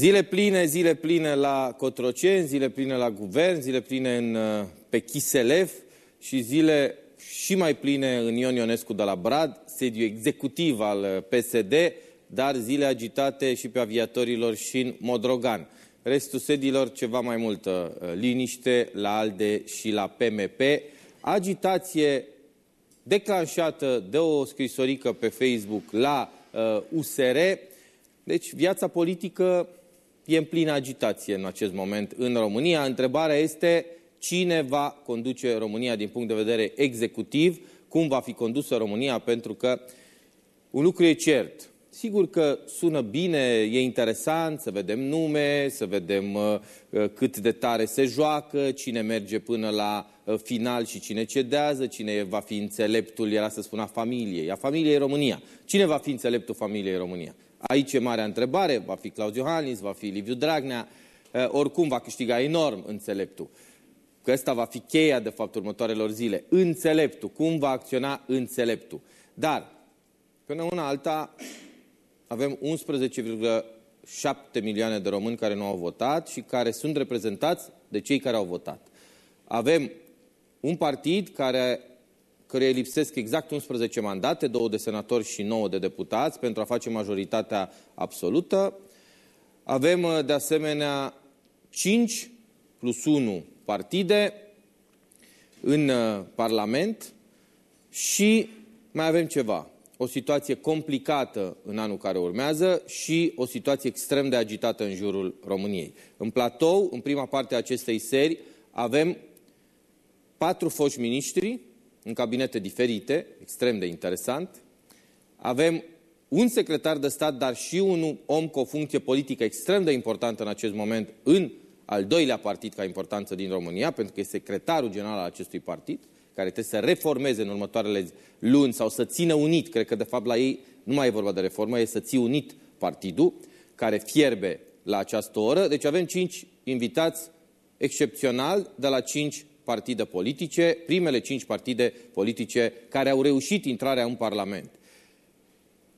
Zile pline, zile pline la Cotroceni, zile pline la guvern, zile pline în, uh, pe Chiselev și zile și mai pline în Ion Ionescu de la Brad, sediu executiv al uh, PSD, dar zile agitate și pe aviatorilor și în Modrogan. Restul sediilor ceva mai multă uh, liniște la ALDE și la PMP. Agitație declanșată de o scrisorică pe Facebook la uh, USR. Deci viața politică e în plină agitație în acest moment în România. Întrebarea este cine va conduce România din punct de vedere executiv, cum va fi condusă România, pentru că un lucru e cert. Sigur că sună bine, e interesant să vedem nume, să vedem uh, uh, cât de tare se joacă, cine merge până la uh, final și cine cedează, cine va fi înțeleptul, era să spună, a familiei, a familiei România. Cine va fi înțeleptul familiei România? Aici e marea întrebare, va fi Claus Iohannis, va fi Liviu Dragnea, uh, oricum va câștiga enorm înțeleptul. Că ăsta va fi cheia, de fapt, următoarelor zile. Înțeleptul, cum va acționa înțeleptul. Dar, până una alta, avem 11,7 milioane de români care nu au votat și care sunt reprezentați de cei care au votat. Avem un partid care căruia lipsesc exact 11 mandate, două de senatori și 9 de deputați, pentru a face majoritatea absolută. Avem, de asemenea, 5 plus 1 partide în uh, Parlament și mai avem ceva o situație complicată în anul care urmează și o situație extrem de agitată în jurul României. În platou, în prima parte a acestei seri, avem patru foști miniștri în cabinete diferite, extrem de interesant. Avem un secretar de stat, dar și un om cu o funcție politică extrem de importantă în acest moment în al doilea partid ca importanță din România, pentru că e secretarul general al acestui partid care trebuie să reformeze în următoarele luni sau să țină unit, cred că de fapt la ei nu mai e vorba de reformă, e să ții unit partidul, care fierbe la această oră. Deci avem cinci invitați excepțional de la cinci partide politice, primele cinci partide politice care au reușit intrarea în Parlament.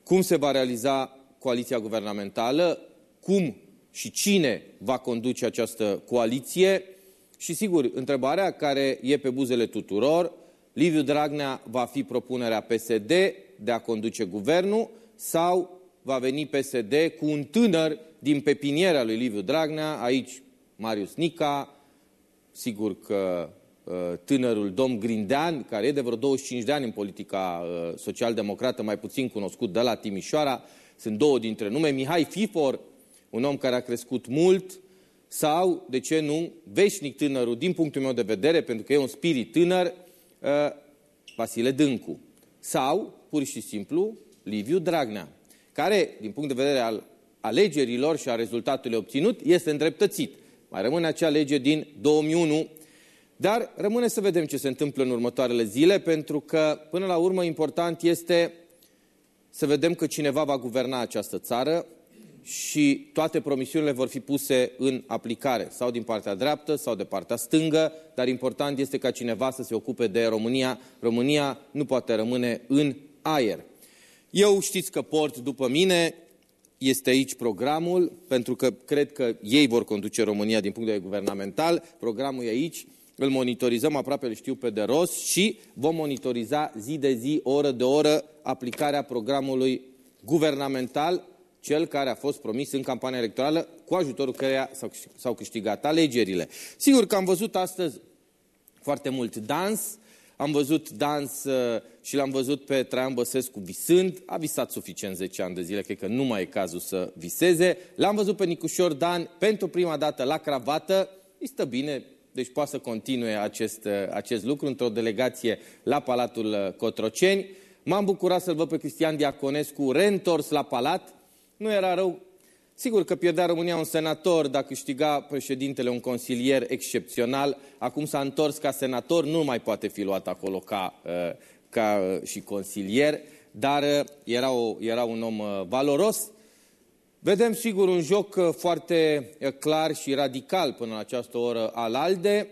Cum se va realiza coaliția guvernamentală? Cum și cine va conduce această coaliție? Și sigur, întrebarea care e pe buzele tuturor, Liviu Dragnea va fi propunerea PSD de a conduce guvernul sau va veni PSD cu un tânăr din pepinierea lui Liviu Dragnea, aici Marius Nica, sigur că uh, tânărul domn Grindean, care e de vreo 25 de ani în politica uh, social-democrată, mai puțin cunoscut de la Timișoara, sunt două dintre nume, Mihai Fifor, un om care a crescut mult, sau, de ce nu, veșnic tânărul, din punctul meu de vedere, pentru că e un spirit tânăr, uh, Vasile Dâncu. Sau, pur și simplu, Liviu Dragnea, care, din punct de vedere al alegerilor și a rezultatului obținut, este îndreptățit. Mai rămâne acea lege din 2001, dar rămâne să vedem ce se întâmplă în următoarele zile, pentru că, până la urmă, important este să vedem că cineva va guverna această țară, și toate promisiunile vor fi puse în aplicare, sau din partea dreaptă, sau de partea stângă, dar important este ca cineva să se ocupe de România. România nu poate rămâne în aer. Eu știți că port după mine, este aici programul, pentru că cred că ei vor conduce România din punct de vedere guvernamental. Programul e aici, îl monitorizăm aproape, îl știu pe de rost și vom monitoriza zi de zi, oră de oră, aplicarea programului guvernamental cel care a fost promis în campania electorală, cu ajutorul căreia s-au câștigat alegerile. Sigur că am văzut astăzi foarte mult dans, am văzut dans uh, și l-am văzut pe Traian Băsescu visând, a visat suficient 10 ani de zile, cred că nu mai e cazul să viseze. L-am văzut pe Nicușor Dan pentru prima dată la cravată, îi stă bine, deci poate să continue acest, uh, acest lucru într-o delegație la Palatul uh, Cotroceni. M-am bucurat să-l văd pe Cristian Diaconescu reîntors la palat, nu era rău. Sigur că pierdea România un senator, dacă câștiga președintele un consilier excepțional. Acum s-a întors ca senator, nu mai poate fi luat acolo ca, uh, ca uh, și consilier, dar uh, era, o, era un om valoros. Vedem, sigur, un joc foarte clar și radical până la această oră al ALDE.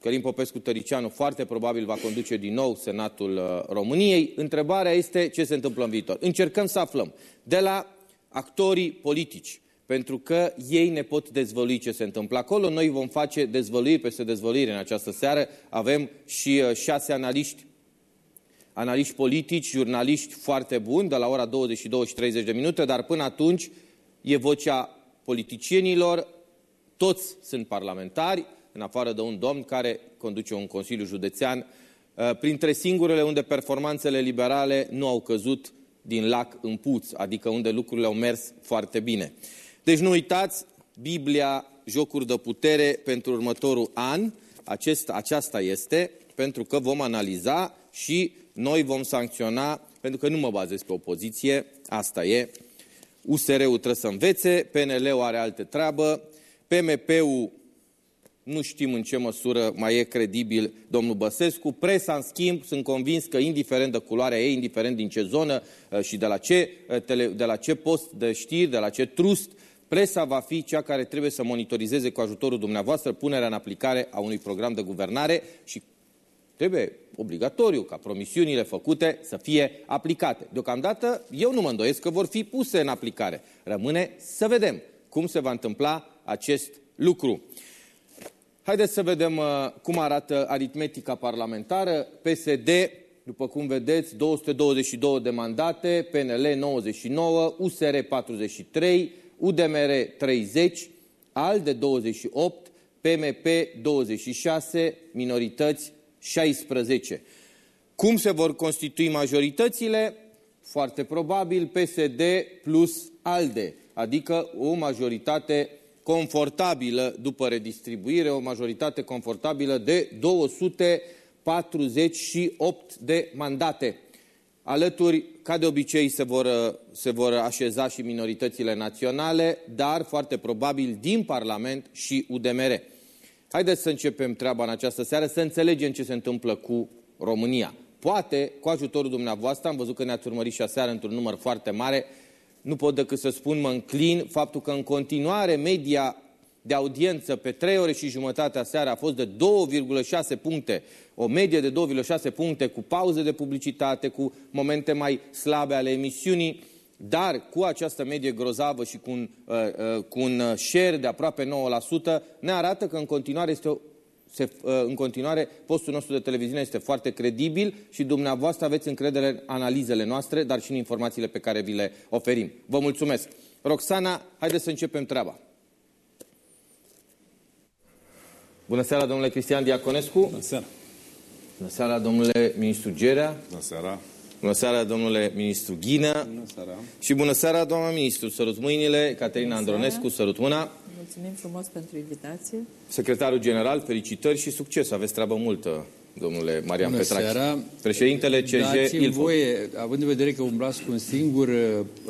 Călim Popescu Tăricianu foarte probabil va conduce din nou Senatul uh, României. Întrebarea este ce se întâmplă în viitor. Încercăm să aflăm de la actorii politici, pentru că ei ne pot dezvălui ce se întâmplă acolo. Noi vom face dezvăluiri peste dezvăluiri în această seară. Avem și uh, șase analiști analiști politici, jurnaliști foarte buni, de la ora 22 și 30 de minute, dar până atunci e vocea politicienilor, toți sunt parlamentari, în afară de un domn care conduce un Consiliu Județean, uh, printre singurele unde performanțele liberale nu au căzut din lac în puț, adică unde lucrurile au mers foarte bine. Deci nu uitați, Biblia, jocuri de putere pentru următorul an, acest, aceasta este, pentru că vom analiza și noi vom sancționa, pentru că nu mă bazez pe opoziție, asta e. USR-ul trebuie să învețe, PNL-ul are alte treabă, PMP-ul nu știm în ce măsură mai e credibil domnul Băsescu. Presa, în schimb, sunt convins că, indiferent de culoarea ei, indiferent din ce zonă uh, și de la ce, uh, de la ce post de știri, de la ce trust, presa va fi cea care trebuie să monitorizeze cu ajutorul dumneavoastră punerea în aplicare a unui program de guvernare și trebuie obligatoriu ca promisiunile făcute să fie aplicate. Deocamdată eu nu mă îndoiesc că vor fi puse în aplicare. Rămâne să vedem cum se va întâmpla acest lucru. Haideți să vedem uh, cum arată aritmetica parlamentară. PSD, după cum vedeți, 222 de mandate, PNL 99, USR 43, UDMR 30, ALDE 28, PMP 26, minorități 16. Cum se vor constitui majoritățile? Foarte probabil PSD plus ALDE, adică o majoritate confortabilă după redistribuire, o majoritate confortabilă de 248 de mandate. Alături, ca de obicei, se vor, se vor așeza și minoritățile naționale, dar foarte probabil din Parlament și UDMR. Haideți să începem treaba în această seară, să înțelegem ce se întâmplă cu România. Poate, cu ajutorul dumneavoastră, am văzut că ne-ați urmărit și aseară într-un număr foarte mare, nu pot decât să spun, mă înclin, faptul că în continuare media de audiență pe 3 ore și jumătate a seara a fost de 2,6 puncte, o medie de 2,6 puncte cu pauze de publicitate, cu momente mai slabe ale emisiunii, dar cu această medie grozavă și cu un, uh, uh, cu un share de aproape 9%, ne arată că în continuare este o se, uh, în continuare, postul nostru de televiziune este foarte credibil și dumneavoastră aveți încredere în analizele noastre, dar și în informațiile pe care vi le oferim. Vă mulțumesc! Roxana, haideți să începem treaba. Bună seara, domnule Cristian Diaconescu. Bună seara. Bună seara, domnule ministru Gerea. Bună seara. Bună seara, domnule ministru Ghină. Bună seara. Și bună seara, doamna ministru. Sărut mâinile. Caterina Andronescu, sărut mâna. Mulțumim frumos pentru invitație. Secretarul general, felicitări și succes. Aveți treabă multă, domnule Marian Bună Petrache. seara. Președintele CJ Dați-mi Ilfov. voie, având în vedere că umblați cu un singur uh,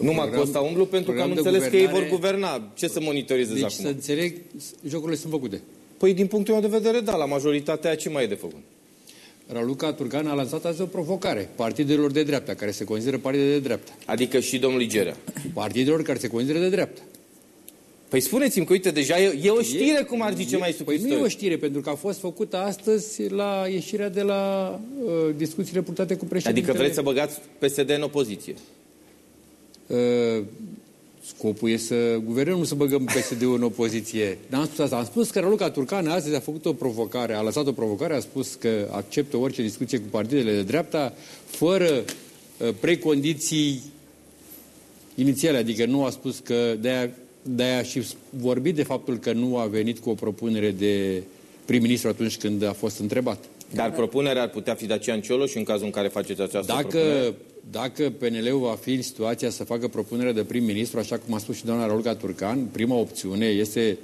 Nu mă program- costa umblu pentru că am program de înțeles că ei vor guvernare, guverna. Ce să monitorizez Deci acum? să înțeleg, jocurile sunt făcute. Păi din punctul meu de vedere, da, la majoritatea ce mai e de făcut? Raluca Turcan a lansat azi o provocare partidelor de dreapta, care se consideră partide de dreapta. Adică și domnului Gerea. Partidelor care se consideră de dreapta. Păi spuneți-mi că, uite, deja e, e o știre, cum ar zice mai Păi nu e o știre, pentru că a fost făcută astăzi la ieșirea de la uh, discuțiile purtate cu președintele. Adică vreți să băgați PSD în opoziție. Uh, scopul e să guvernăm, nu să băgăm PSD-ul în opoziție. N-am spus asta. Am spus că Raluca Turcan astăzi a făcut o provocare, a lăsat o provocare, a spus că acceptă orice discuție cu partidele de dreapta, fără uh, precondiții inițiale. Adică nu a spus că de-aia, de-aia și vorbit de faptul că nu a venit cu o propunere de prim-ministru atunci când a fost întrebat. Dar propunerea ar putea fi Dacian Cioloș în cazul în care faceți această propunere? Dacă, dacă PNL-ul va fi în situația să facă propunerea de prim-ministru, așa cum a spus și doamna Raluca Turcan, prima opțiune este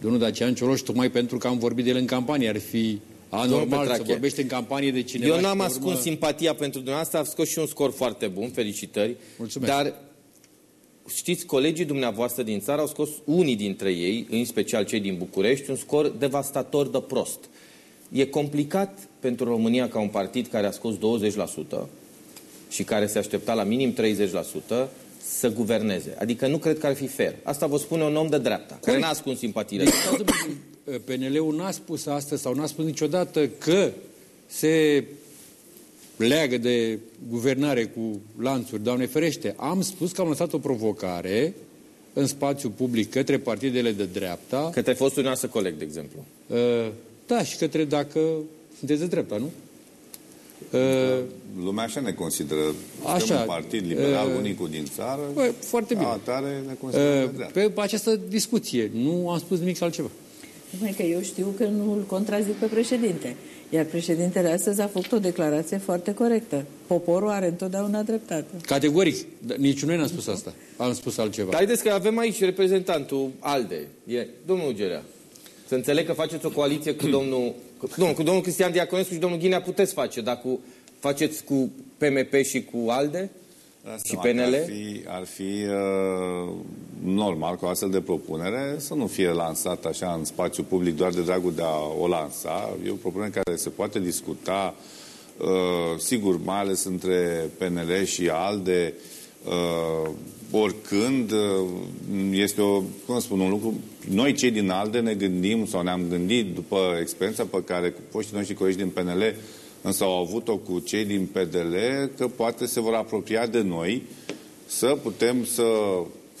domnul Dacian Cioloș, tocmai pentru că am vorbit de el în campanie. Ar fi anormal să Petrache, vorbești în campanie de cineva. Eu și n-am pe ascuns urmă- simpatia pentru dumneavoastră, ați scos și un scor foarte bun, felicitări. Mulțumesc. Dar știți, colegii dumneavoastră din țară au scos unii dintre ei, în special cei din București, un scor devastator de prost. E complicat pentru România ca un partid care a scos 20% și care se aștepta la minim 30% să guverneze. Adică nu cred că ar fi fair. Asta vă spune un om de dreapta, care n-a ascuns simpatiile. Deci, stați un pic, PNL-ul n-a spus astăzi sau n-a spus niciodată că se leagă de guvernare cu lanțuri, Doamne ferește. Am spus că am lăsat o provocare în spațiu public către partidele de dreapta. Către fostul noastră coleg, de exemplu. Uh, da, și către dacă sunteți de dreapta, nu? Uh, Lumea așa ne consideră. Așa. un partid liberal uh, unicul din țară. Bă, foarte bine. Atare ne consideră uh, Pe această discuție. Nu am spus nimic altceva. Numai că eu știu că nu îl contrazic pe președinte. Iar președintele astăzi a făcut o declarație foarte corectă. Poporul are întotdeauna dreptate. Categoric. Nici noi n-am spus asta. Am spus altceva. Dar haideți că avem aici reprezentantul ALDE. E domnul Gerea. Să înțeleg că faceți o coaliție cu domnul... Nu, cu domnul Cristian Diaconescu și domnul Ghinea puteți face, dar cu, faceți cu PMP și cu ALDE? și PNL? Ar fi, ar fi uh, normal cu astfel de propunere să nu fie lansată așa în spațiu public doar de dragul de a o lansa. E o propunere care se poate discuta, uh, sigur, mai ales între PNL și ALDE, uh, oricând uh, este o, cum spun, un lucru, noi cei din ALDE ne gândim sau ne-am gândit după experiența pe care foștii noștri colegi din PNL însă au avut-o cu cei din PDL, că poate se vor apropia de noi să putem să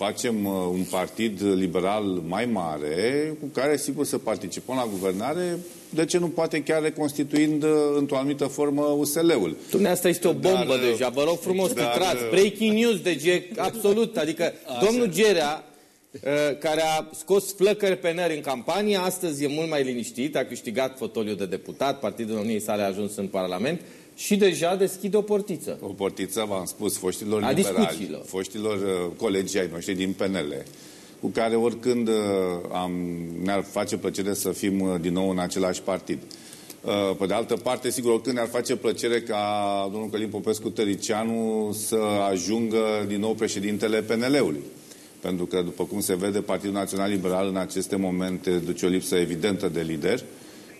facem uh, un partid liberal mai mare, cu care, sigur, să participăm la guvernare, de ce nu poate chiar reconstituind uh, într-o anumită formă USL-ul. Dumnezeu, asta este o bombă dar, deja, vă rog frumos, dar, titrați, breaking news, deci absolut, adică Așa. domnul Gerea Uh, care a scos flăcări pe nări în campanie, astăzi e mult mai liniștit, a câștigat fotoliul de deputat, Partidul Uniunii sale a ajuns în Parlament și deja deschide o portiță. O portiță, v-am spus, foștilor a liberali, foștilor uh, colegii ai noștri din PNL, cu care oricând uh, am, ne-ar face plăcere să fim din nou în același partid. Pe de altă parte, sigur, oricând ne-ar face plăcere ca domnul Călim Popescu Tăricianu să ajungă din nou președintele PNL-ului pentru că, după cum se vede, Partidul Național Liberal în aceste momente duce o lipsă evidentă de lider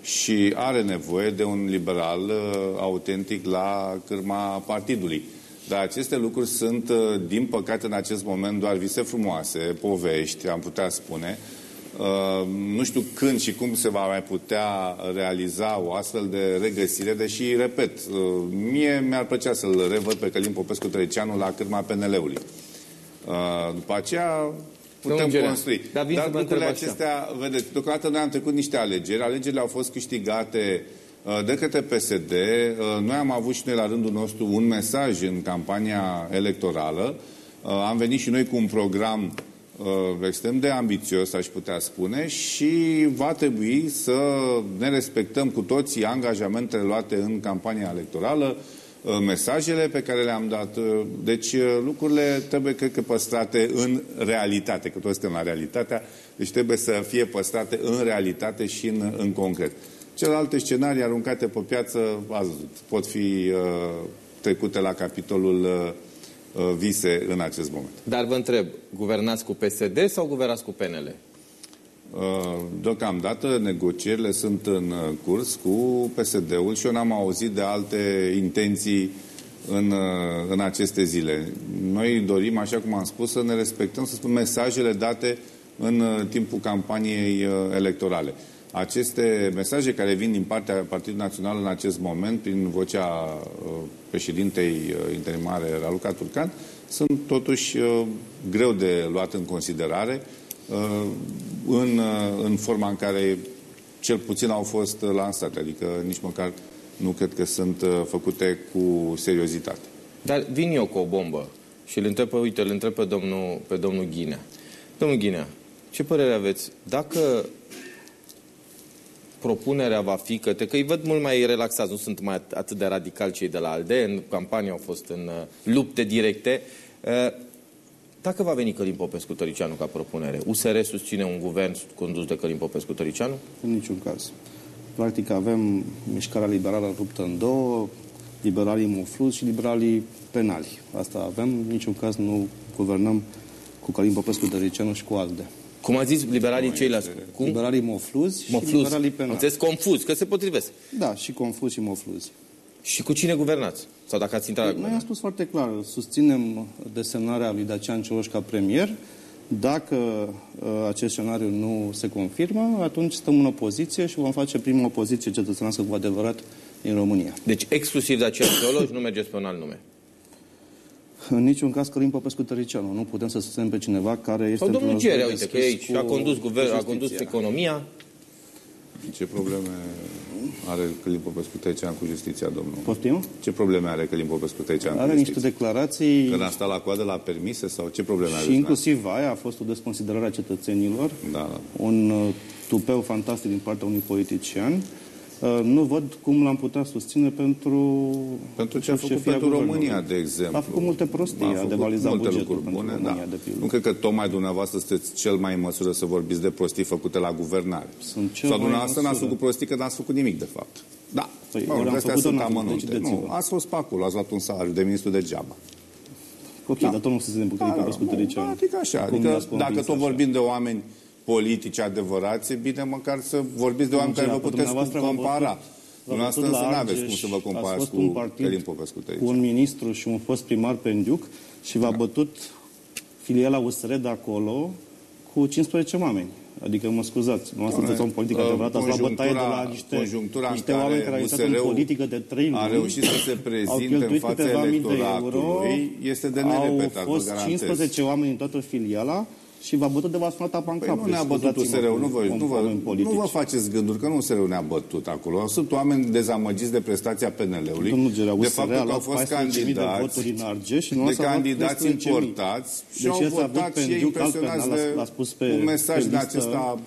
și are nevoie de un liberal uh, autentic la cârma partidului. Dar aceste lucruri sunt, uh, din păcate, în acest moment doar vise frumoase, povești, am putea spune. Uh, nu știu când și cum se va mai putea realiza o astfel de regăsire, deși, repet, uh, mie mi-ar plăcea să-l revăd pe Călim Popescu Treceanu la cârma PNL-ului. Uh, după aceea putem construi. Dar, Dar lucrurile acestea, așa. vedeți, deocamdată noi am trecut niște alegeri. Alegerile au fost câștigate uh, de către PSD. Uh, noi am avut și noi la rândul nostru un mesaj în campania electorală. Am venit și noi cu un program extrem de ambițios, aș putea spune, și va trebui să ne respectăm cu toții angajamentele luate în campania electorală, Uh, mesajele pe care le-am dat. Uh, deci uh, lucrurile trebuie, cred că, păstrate în realitate, că toți suntem la realitatea, deci trebuie să fie păstrate în realitate și în, în concret. Celelalte scenarii aruncate pe piață, ați văzut, pot fi uh, trecute la capitolul uh, vise în acest moment. Dar vă întreb, guvernați cu PSD sau guvernați cu PNL? Uh, deocamdată negocierile sunt în uh, curs cu PSD-ul și eu n-am auzit de alte intenții în, uh, în aceste zile. Noi dorim, așa cum am spus, să ne respectăm, să spun, mesajele date în timpul campaniei electorale. Aceste mesaje care vin din partea Partidului Național în acest moment, prin vocea președintei interimare Raluca Turcan, sunt totuși greu de luat în considerare Uh, în, uh, în forma în care cel puțin au fost lansate, adică nici măcar nu cred că sunt uh, făcute cu seriozitate. Dar vin eu cu o bombă și îl întreb, uite, îl întreb pe domnul, pe domnul Ghinea. Domnul Ghinea, ce părere aveți? Dacă propunerea va fi că, că îi văd mult mai relaxați, nu sunt mai atât de radical cei de la ALDE, în campanie au fost în lupte directe, dacă va veni Călim Popescu Tăricianu ca propunere, USR susține un guvern condus de Călim Popescu Tăricianu? În niciun caz. Practic avem mișcarea liberală ruptă în două, liberalii mufluți și liberalii penali. Asta avem, în niciun caz nu guvernăm cu Călim Popescu Tăricianu și cu ALDE. Cum a zis liberalii ceilalți? Cum? Liberalii mofluzi și liberalii penali. Înțeles, confuz, că se potrivesc. Da, și confuz și mofluzi. Și cu cine guvernați? Sau dacă ați intrat la Noi am spus foarte clar, susținem desemnarea lui Dacian Cioloș ca premier. Dacă uh, acest scenariu nu se confirmă, atunci stăm în opoziție și vom face prima opoziție cetățenească cu adevărat în România. Deci exclusiv Dacian Cioloș, nu mergeți pe un alt nume? În niciun caz Călim Popescu Tăricianu. Nu putem să susținem pe cineva care este... Sau domnul Gerea, uite, că aici a condus, guvern, a condus economia. Ce probleme are Călim Popescu Tăricianu cu justiția, domnul? Poftim? Ce probleme are Călim Popescu Tăricianu Are niște declarații... Când a stat la coadă la permise sau ce probleme are? Și inclusiv aia a fost o desconsiderare a cetățenilor. Da, da. Un uh, tupeu fantastic din partea unui politician. Uh, nu văd cum l-am putea susține pentru... Pentru ce a făcut pentru România, de exemplu. A făcut multe prostii, a, a devalizat multe bugetul lucruri bune, România, da. de pildă. Nu cred că tocmai dumneavoastră sunteți cel mai în măsură să vorbiți de prostii făcute la guvernare. Sunt cel Sau dumneavoastră n-ați făcut prostii că n-ați făcut nimic, de fapt. Da, păi, mă, astea sunt amănunte. Nu, ați fost pe acolo, ați luat un salariu de ministru degeaba. Ok, da. dar tot nu se zice da, da, da, Adică așa, adică dacă tot vorbim de oameni politici adevărați, e bine măcar să vorbiți de oameni care vă puteți compara. Dumneavoastră însă nu aveți cum să vă comparați cu Călim Popescu Cu un ministru și un fost primar pe Îndiuc și v-a da. bătut filiala USR de acolo cu 15 oameni. Adică, mă scuzați, nu sunteți un politic adevărat, ați luat bătaie de la niște, niște oameni care au intrat în politică de trei luni. A reușit să se prezinte în fața electoratului, este de nerepetat, Au fost 15 oameni în toată filiala și v-a bătut de v-a sunat apa în păi cap. nu ne-a bătut usr nu vă, nu, vă, nu vă faceți gânduri că nu usr ne-a bătut acolo. Sunt oameni dezamăgiți de prestația PNL-ului. de faptul că au fost candidați, de, Argeș, și de candidați importați și deci au votat și ei impresionați de un mesaj de acesta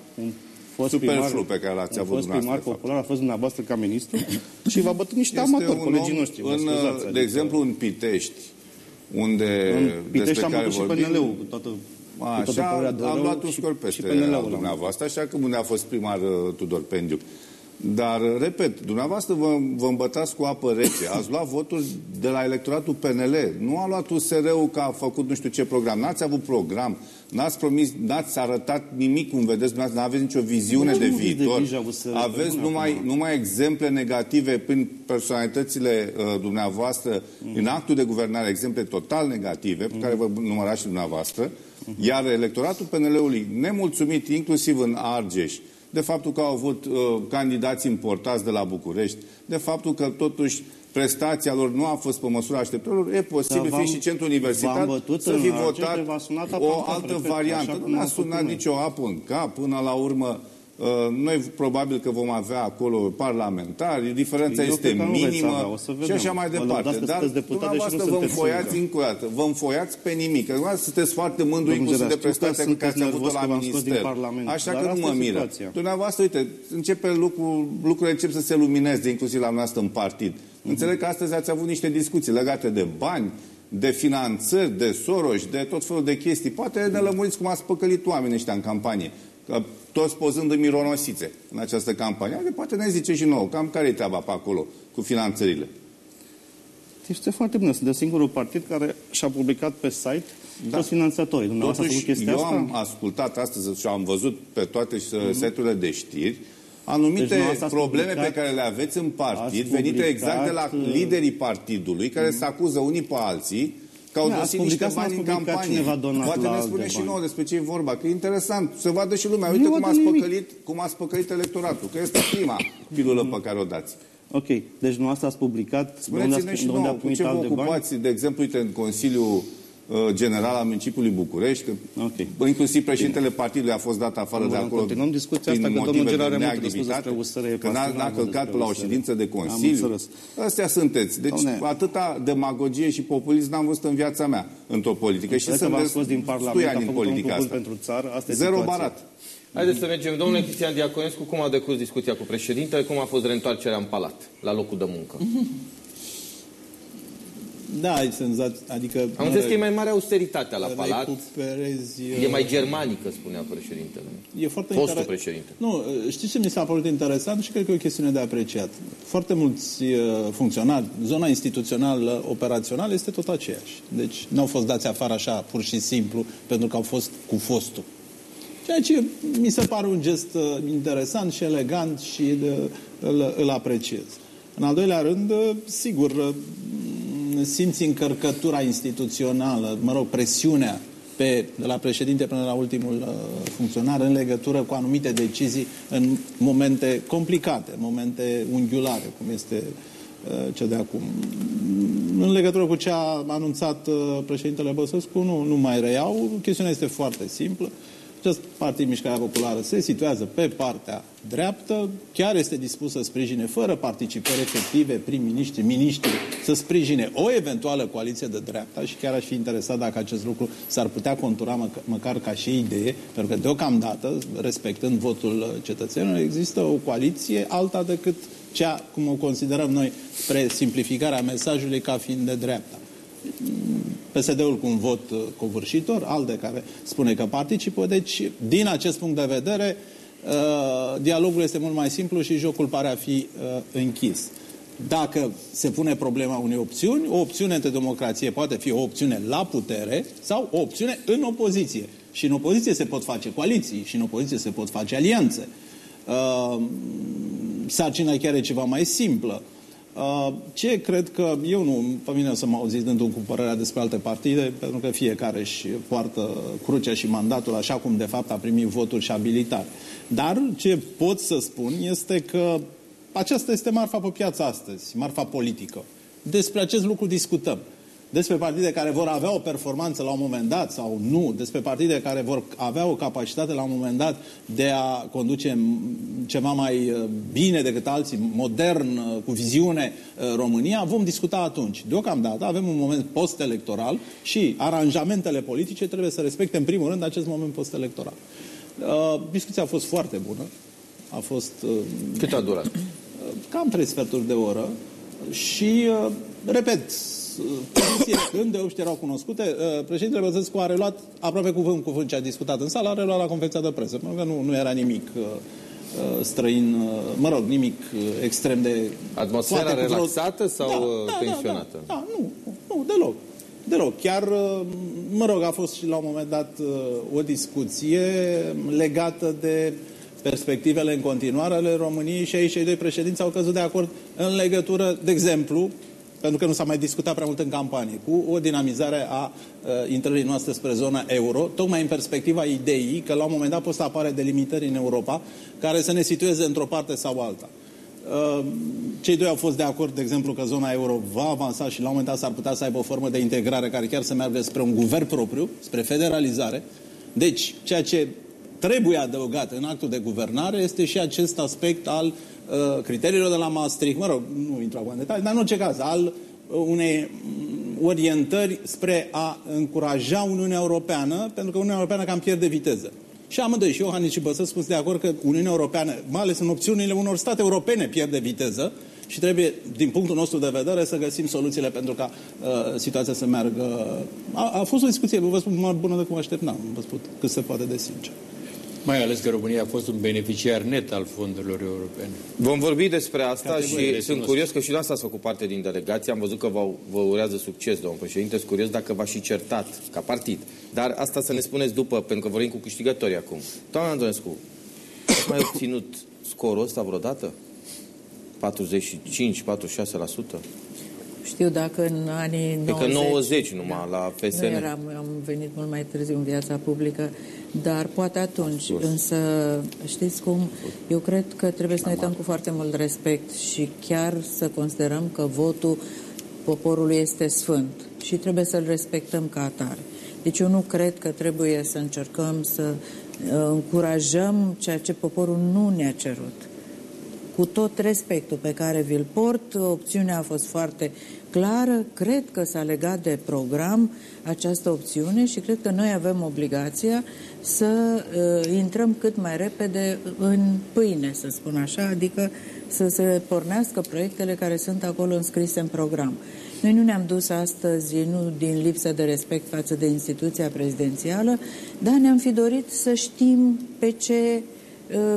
superflu pe care l-ați avut fost primar popular, a fost dumneavoastră ca ministru și v-a bătut niște amatori, colegii noștri. În, de adică- exemplu, în Pitești, unde în Pitești despre care vorbim... Și PNL-ul, cu toată Așa, am luat un scor peste dumneavoastră, așa că unde a fost primar uh, Tudor Pendiuc. Dar, uh, repet, dumneavoastră vă, vă îmbătați cu apă rece. Ați luat voturi de la electoratul PNL. Nu a luat USR-ul că a făcut nu știu ce program. N-ați avut program. N-ați promis, n-ați arătat nimic, cum vedeți, nu aveți nicio viziune nu, de viitor. De aveți numai, numai exemple negative prin personalitățile uh, dumneavoastră, mm. în actul de guvernare, exemple total negative, pe mm. care vă numărați și dumneavoastră. Iar electoratul PNL-ului, nemulțumit inclusiv în Argeș, de faptul că au avut uh, candidați importați de la București, de faptul că totuși prestația lor nu a fost pe măsura așteptărilor, e posibil, da, fi și centru universitar, să fi votat o altă variantă. Nu ne-a sunat nicio apă în cap, până la urmă Uh, noi probabil că vom avea acolo parlamentari, diferența Eu este minimă avea, și așa mai departe. Dar dumneavoastră vă înfoiați încă o dată, vă înfoiați pe nimic. Dumneavoastră sunteți foarte mândru inclusiv de prestația cu care ați avut la minister. Așa că nu mă miră. Dumneavoastră, uite, începe lucru, lucrurile încep să se lumineze, inclusiv la noastră în partid. Înțeleg că astăzi ați avut niște discuții legate de bani, de finanțări, de Soros, de tot felul de chestii. Poate ne lămuriți cum ați păcălit oamenii ăștia în campanie toți pozând în mironosițe în această campanie. Adică poate ne zice și nouă, cam care e treaba pe acolo cu finanțările. Este foarte bine. Sunt de singurul partid care și-a publicat pe site da. toți finanțatorii. Dumneavoastră Totuși, eu asta? am ascultat astăzi și am văzut pe toate mm-hmm. site-urile de știri anumite deci probleme pe care le aveți în partid, venite exact de la uh, liderii partidului, care mm-hmm. se acuză unii pe alții că au găsit niște bani în campanie. Poate ne spune și nouă despre ce e vorba, că e interesant să vadă și lumea. Uite cum ați, păcălit, cum ați păcălit electoratul, că este prima pilulă pe care o dați. Ok, deci nu asta ați publicat. Spuneți-ne și nouă, cu ce vă ocupați, de, de exemplu, uite, în Consiliul Uh, general al municipiului București, că okay. inclusiv președintele partidului a fost dat afară Bun, de acolo continuăm discuția asta, că domnul general de neactivitate, că n-a călcat la o ședință de Consiliu. Astea sunteți. Deci Doamne. atâta demagogie și populism n-am văzut în viața mea într-o politică. Și sunt scos din Parlament, ani în politica asta. Pentru țară, asta Zero situația. barat. Haideți să mergem. Domnule Cristian Diaconescu, cum a decurs discuția cu președintele, cum a fost reîntoarcerea în palat, la locul de muncă? Da, ai senzați, adică... Am înțeles că e mai mare austeritatea la palat. E mai germanică, spunea președintele. E foarte Fostul inter... președinte. Nu, știți ce mi s-a părut interesant și cred că e o chestiune de apreciat. Foarte mulți uh, funcționari, zona instituțională, operațională este tot aceeași. Deci nu au fost dați afară așa, pur și simplu, pentru că au fost cu fostul. Ceea ce mi se pare un gest uh, interesant și elegant și de, uh, îl, îl apreciez. În al doilea rând, sigur, simți încărcătura instituțională, mă rog, presiunea pe, de la președinte până la ultimul uh, funcționar în legătură cu anumite decizii în momente complicate, momente unghiulare, cum este ce de acum. În legătură cu ce a anunțat președintele Băsescu, nu, nu mai reiau. Chestiunea este foarte simplă. Acest Partid Mișcarea Populară se situează pe partea dreaptă, chiar este dispus să sprijine, fără participări efective, prim-ministri, miniștri, să sprijine o eventuală coaliție de dreapta și chiar aș fi interesat dacă acest lucru s-ar putea contura mă, măcar ca și idee, pentru că deocamdată, respectând votul cetățenilor, există o coaliție alta decât cea, cum o considerăm noi, spre simplificarea mesajului ca fiind de dreapta. PSD-ul cu un vot uh, covârșitor, ALDE care spune că participă. Deci, din acest punct de vedere, uh, dialogul este mult mai simplu și jocul pare a fi uh, închis. Dacă se pune problema unei opțiuni, o opțiune între democrație poate fi o opțiune la putere sau o opțiune în opoziție. Și în opoziție se pot face coaliții și în opoziție se pot face alianțe. sarcina chiar e ceva mai simplă. Uh, ce cred că eu nu, pe mine să mă auziți dând cu părerea despre alte partide, pentru că fiecare își poartă crucea și mandatul așa cum de fapt a primit votul și abilitate. Dar ce pot să spun este că aceasta este marfa pe piață astăzi, marfa politică. Despre acest lucru discutăm despre partide care vor avea o performanță la un moment dat sau nu, despre partide care vor avea o capacitate la un moment dat de a conduce ceva mai uh, bine decât alții, modern, uh, cu viziune uh, România, vom discuta atunci. Deocamdată avem un moment post-electoral și aranjamentele politice trebuie să respecte în primul rând acest moment post-electoral. Discuția a fost foarte bună. A fost... Cât a durat? Cam trei sferturi de oră și, repet, poziție când de obște erau cunoscute, uh, președintele Băsescu a reluat aproape cuvânt cuvânt ce a discutat în sală, a reluat la conferința de presă, pentru că nu, nu era nimic uh, uh, străin, mă rog, nimic extrem de... Atmosfera relaxată sau da, da, tensionată? Da, da, da, nu, nu, deloc. Deloc. Chiar, mă rog, a fost și la un moment dat o discuție legată de perspectivele în continuare ale României și aici cei doi președinți au căzut de acord în legătură, de exemplu, pentru că nu s-a mai discutat prea mult în campanie, cu o dinamizare a uh, intrării noastre spre zona euro, tocmai în perspectiva ideii că la un moment dat pot să apare delimitări în Europa care să ne situeze într-o parte sau alta. Uh, cei doi au fost de acord, de exemplu, că zona euro va avansa și la un moment dat s-ar putea să aibă o formă de integrare care chiar să meargă spre un guvern propriu, spre federalizare. Deci, ceea ce trebuie adăugat în actul de guvernare este și acest aspect al uh, Uh, criteriilor de la Maastricht, mă rog, nu intru acum în detalii, dar în orice caz, al uh, unei mm, orientări spre a încuraja Uniunea Europeană, pentru că Uniunea Europeană cam pierde viteză. Și amândoi, și Iohannis și Băsescu sunt de acord că Uniunea Europeană, mai ales în opțiunile unor state europene, pierde viteză și trebuie, din punctul nostru de vedere, să găsim soluțiile pentru ca uh, situația să meargă. A, a fost o discuție, vă spun, mai bună decât mă așteptam, vă spun cât se poate de sincer. Mai ales că România a fost un beneficiar net al fondurilor europene. Vom vorbi despre asta și sunt curios că și la asta ați făcut parte din delegație. Am văzut că vă, vă urează succes, domnul președinte. Sunt curios dacă v-a și certat ca partid. Dar asta să ne spuneți după, pentru că vorbim cu câștigătorii acum. Doamna Antonescu, ați mai obținut scorul ăsta vreodată? 45-46%? Știu dacă în anii 90... Că 90 numai da, la FSN. Nu eram, am venit mult mai târziu în viața publică, dar poate atunci. Sus. Însă, știți cum, eu cred că trebuie să ne uităm cu foarte mult respect și chiar să considerăm că votul poporului este sfânt și trebuie să-l respectăm ca atare. Deci eu nu cred că trebuie să încercăm să uh, încurajăm ceea ce poporul nu ne-a cerut cu tot respectul pe care vi-l port, opțiunea a fost foarte clară, cred că s-a legat de program această opțiune și cred că noi avem obligația să uh, intrăm cât mai repede în pâine, să spun așa, adică să se pornească proiectele care sunt acolo înscrise în program. Noi nu ne-am dus astăzi, nu din lipsă de respect față de instituția prezidențială, dar ne-am fi dorit să știm pe ce Uh,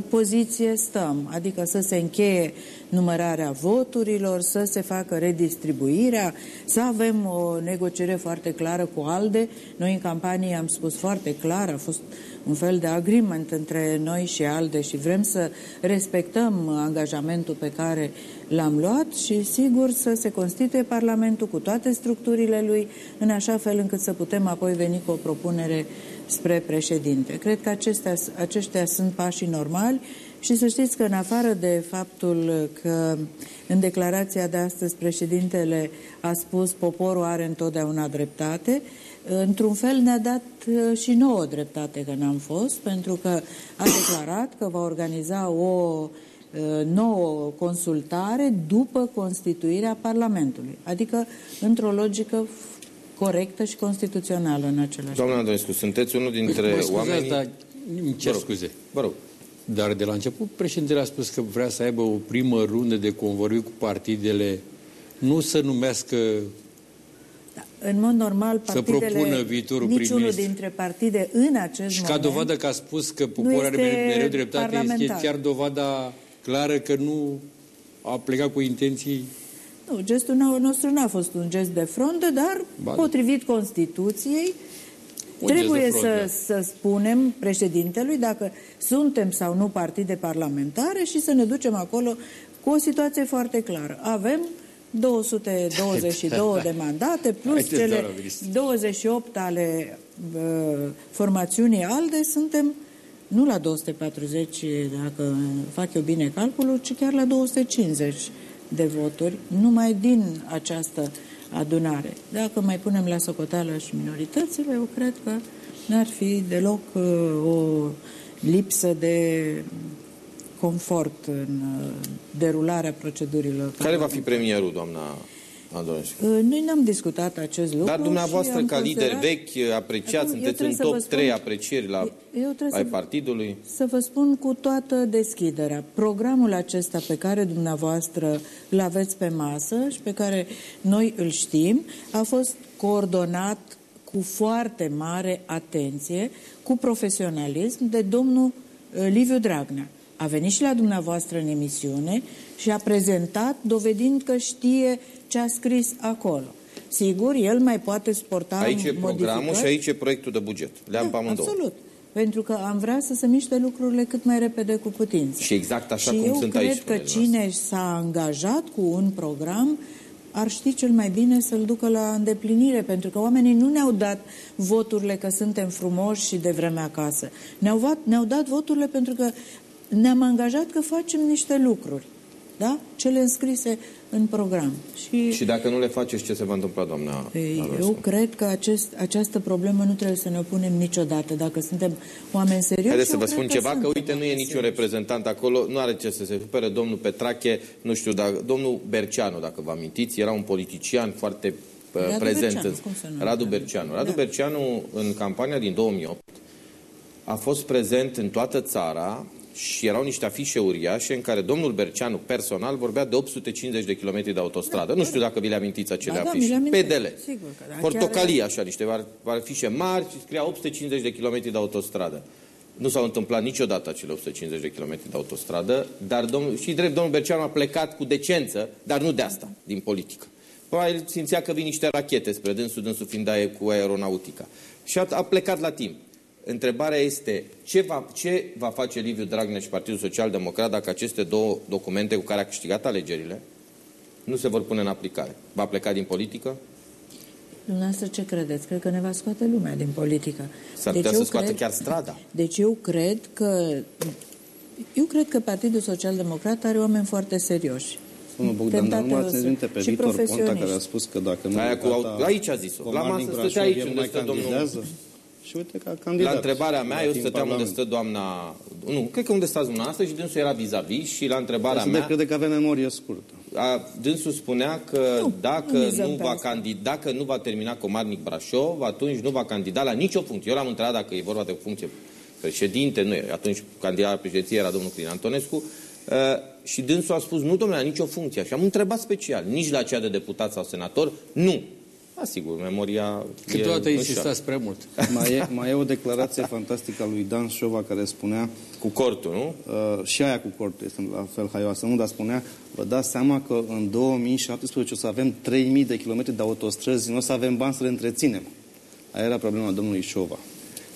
poziție stăm, adică să se încheie numărarea voturilor, să se facă redistribuirea, să avem o negociere foarte clară cu ALDE. Noi în campanie am spus foarte clar, a fost un fel de agreement între noi și ALDE și vrem să respectăm angajamentul pe care l-am luat și sigur să se constituie Parlamentul cu toate structurile lui în așa fel încât să putem apoi veni cu o propunere spre președinte. Cred că acestea, aceștia sunt pașii normali Și să știți că în afară de faptul că în declarația de astăzi președintele a spus poporul are întotdeauna dreptate, într-un fel ne-a dat uh, și nouă dreptate că n-am fost, pentru că a declarat că va organiza o uh, nouă consultare după constituirea Parlamentului. Adică într-o logică corectă și constituțională în același Doamna Antonescu, sunteți unul dintre mă, mă oamenii... Dar îmi cer Vă rog. scuze. Vă rog. Dar de la început președintele a spus că vrea să aibă o primă rundă de convorbiri cu partidele, nu să numească În mod normal, Să partidele, propună viitorul niciunul prim-ministru. dintre partide în acest Și ca moment... dovadă că a spus că poporul are este mereu, mereu dreptate, este parlamentar. chiar dovada clară că nu a plecat cu intenții... Nu, gestul nou- nostru n-a fost un gest de frontă, dar Ba da. potrivit Constituției Un gest trebuie de să, frontă. să spunem președintelui dacă suntem sau nu partide parlamentare și să ne ducem acolo cu o situație foarte clară. Avem 222 de mandate plus Haideți, cele doamna ministru. 28 ale uh, formațiunii ALDE, suntem nu la 240, dacă fac eu bine calculul, ci chiar la 250 de voturi, numai din această adunare. Dacă mai punem la socoteală și minoritățile, eu cred că n-ar fi deloc uh, o lipsă de confort în uh, derularea procedurilor. Care va fi premierul, doamna Antonescu? Uh, Noi n-am discutat acest lucru. Dar dumneavoastră, și am ca lider considerat- vechi, apreciați, Acum, eu sunteți în trebuie să top vă spun- 3 aprecieri la, Eu trebuie ai să- partidului. Să vă spun cu toată deschiderea, programul acesta pe care dumneavoastră îl aveți pe masă și pe care noi îl știm, a fost coordonat cu foarte mare atenție, cu profesionalism de domnul uh, Liviu Dragnea. A venit și la dumneavoastră în emisiune și a prezentat dovedind că știe ce a scris acolo. Sigur, el mai poate suporta Aici e programul modificări. și aici e proiectul de buget. Le-am pe amândouă. Absolut. Pentru că am vrea să se miște lucrurile cât mai repede cu putință. Și exact așa și cum eu sunt cred aici, că spuneți cine s-a angajat cu un program ar ști cel mai bine să-l ducă la îndeplinire, pentru că oamenii nu ne-au dat voturile că suntem frumoși și de vreme acasă. Ne-au, vat, ne-au dat voturile pentru că ne-am angajat că facem niște lucruri, da? Cele înscrise în program. Și, Și dacă nu le faceți, ce se va întâmpla, doamna Ei, Antonescu? eu cred că acest, această problemă nu trebuie să ne opunem niciodată. Dacă suntem oameni serioși... Haideți să eu vă cred spun ceva, că suntem uite, nu e oameni niciun serioși. reprezentant acolo, nu are ce să se supere domnul Petrache, nu știu, dacă, domnul Berceanu, dacă vă amintiți, era un politician foarte uh, Radu prezent. Berceanu, în- cum să nu? Radu Berceanu. Radu Da. Berceanu, în campania din 2008, a fost prezent în toată țara și erau niște afișe uriașe în care domnul Berceanu personal vorbea de 850 de kilometri de autostradă. Nu știu dacă vi le amintiți acele Ba da, mi afișe. le amintesc. PDL. Sigur că da. Portocalii, așa, niște var- afișe mari și scria 850 de kilometri de autostradă. Nu s-au întâmplat niciodată acele 850 de kilometri de autostradă, dar domnul, și drept domnul Berceanu a plecat cu decență, dar nu de asta, din politică. Probabil simțea că vin niște rachete spre dânsul, dânsul fiind aer cu aeronautica. Și a, a plecat la timp. Întrebarea este ce va, ce va face Liviu Dragnea și Partidul Social Democrat dacă aceste două documente cu care a câștigat alegerile nu se vor pune în aplicare? Va pleca din politică? Dumneavoastră ce credeți? Cred că ne va scoate lumea din politică. S-ar putea eu să scoată cred- chiar strada. Deci eu cred că eu cred că Partidul Social Democrat are oameni foarte serioși. Domnul Bogdan, dar nu Tentate mai țineți minte pe și Victor Ponta profesioniști. care a spus că dacă nu Aia e cu gata, au- aici a zis-o. La Comarnic masă Brașov, stătea aici el unde mai stă domnul- candidează. Și uite că a candidat. La întrebarea mea, Va eu fi în stăteam unde Parlament. stă doamna... Nu, cred că unde stați dumneavoastră și dânsul era vis-a-vis și la întrebarea Să de mea, crede că avea memorie scurtă. a, dânsul spunea că Nu, dacă, nu nu mizăm pe va asta. candida, dacă nu va termina Comarnic Brașov, atunci nu va candida la nicio funcție. Eu l-am întrebat dacă e vorba de o funcție președinte, nu e. Atunci candidat la președinție era domnul Crin Antonescu. Uh, și dânsul a spus, nu, domnule, la nicio funcție. Și am întrebat special, nici la cea de deputat sau senator, nu. Da, sigur, memoria... Câteodată e insistați prea mult. Mai e, mai e o declarație fantastică a lui Dan Șova care spunea Cu cortul, nu? Uh, și aia cu cortul este la fel haioasă, nu? Dar spunea, vă dați seama că în 2017 o să avem 3000 de kilometri de autostrăzi, nu o să avem bani să le întreținem. Aia era problema domnului Șova.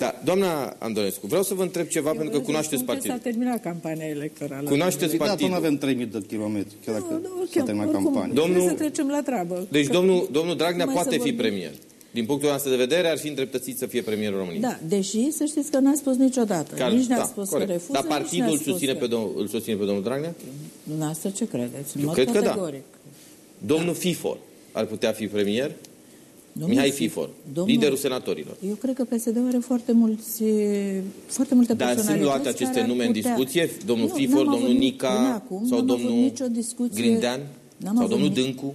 Da, doamna Andonescu, vreau să vă întreb ceva, pentru că cunoașteți Spun că partidul. S-a terminat campania electorală. Cunoașteți Da, tot nu partidul. avem 3000 de kilometri, chiar dacă Nu, nu, s-a chiar, terminat oricum, campania. Domnul- Trebuie să trecem la treabă. Deci Că- domnul, domnul Dragnea Mai poate să fi vorbim. premier. din punctul nostru de vedere, ar fi îndreptățit să fie premierul României. Da, deși să știți că n-a spus niciodată. Care, nici n-a da, spus corect. că refuză, Dar partidul îl susține, că... pe domnul, îl susține pe domnul Dragnea? Dumneavoastră ce credeți? Eu cred categoric. că da. Domnul da. FIFOR ar putea fi premier? Domnul Mihai Fifor, domnul, liderul senatorilor. Eu cred că PSD are foarte, mulți, foarte multe Dar personalități sunt luate aceste nume în discuție? Domnul nu, Fifor, domnul Nica acum, sau domnul Grindean? Sau domnul Dâncu?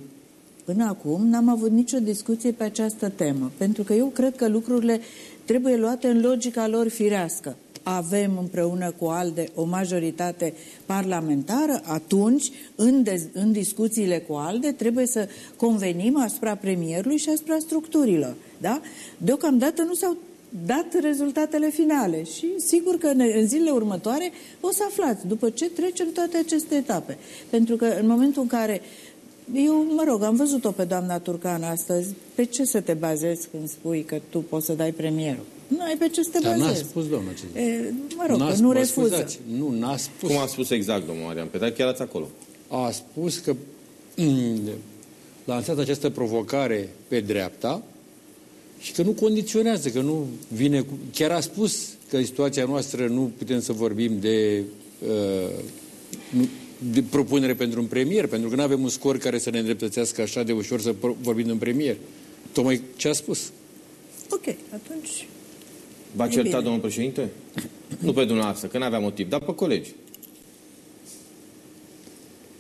Până acum n-am avut nicio discuție pe această temă, pentru că eu cred că lucrurile trebuie luate în logica lor firească. Avem împreună cu ALDE o majoritate parlamentară, atunci, în, dez, în discuțiile cu ALDE, trebuie să convenim asupra premierului și asupra structurilor. Da? Deocamdată nu s-au dat rezultatele finale și sigur că în zilele următoare o să aflați după ce trecem toate aceste etape. Pentru că în momentul în care uh, eu, mă rog, am văzut-o pe doamna Turcan astăzi. Pe ce să te bazezi când spui că tu poți să dai premierul? Nu ai pe ce să te Dar bazezi. n-a spus, doamna, ce e, Mă rog, că nu refuză. Scuzați, nu, n-a spus. Cum a spus exact, domnul Marian Petar? Chiar ați acolo. A spus că mm, lansat această provocare pe dreapta și că nu condiționează, că nu vine cu... Chiar a spus că în situația noastră nu putem să vorbim de... Uh, nu, de propunere pentru un premier, pentru că nu avem un scor care să ne îndreptățească așa de ușor să vorbim de un premier. Tocmai ce a spus. Ok, atunci... V-a certat domnul președinte? nu pe dumneavoastră, că nu avea motiv, dar pe colegi.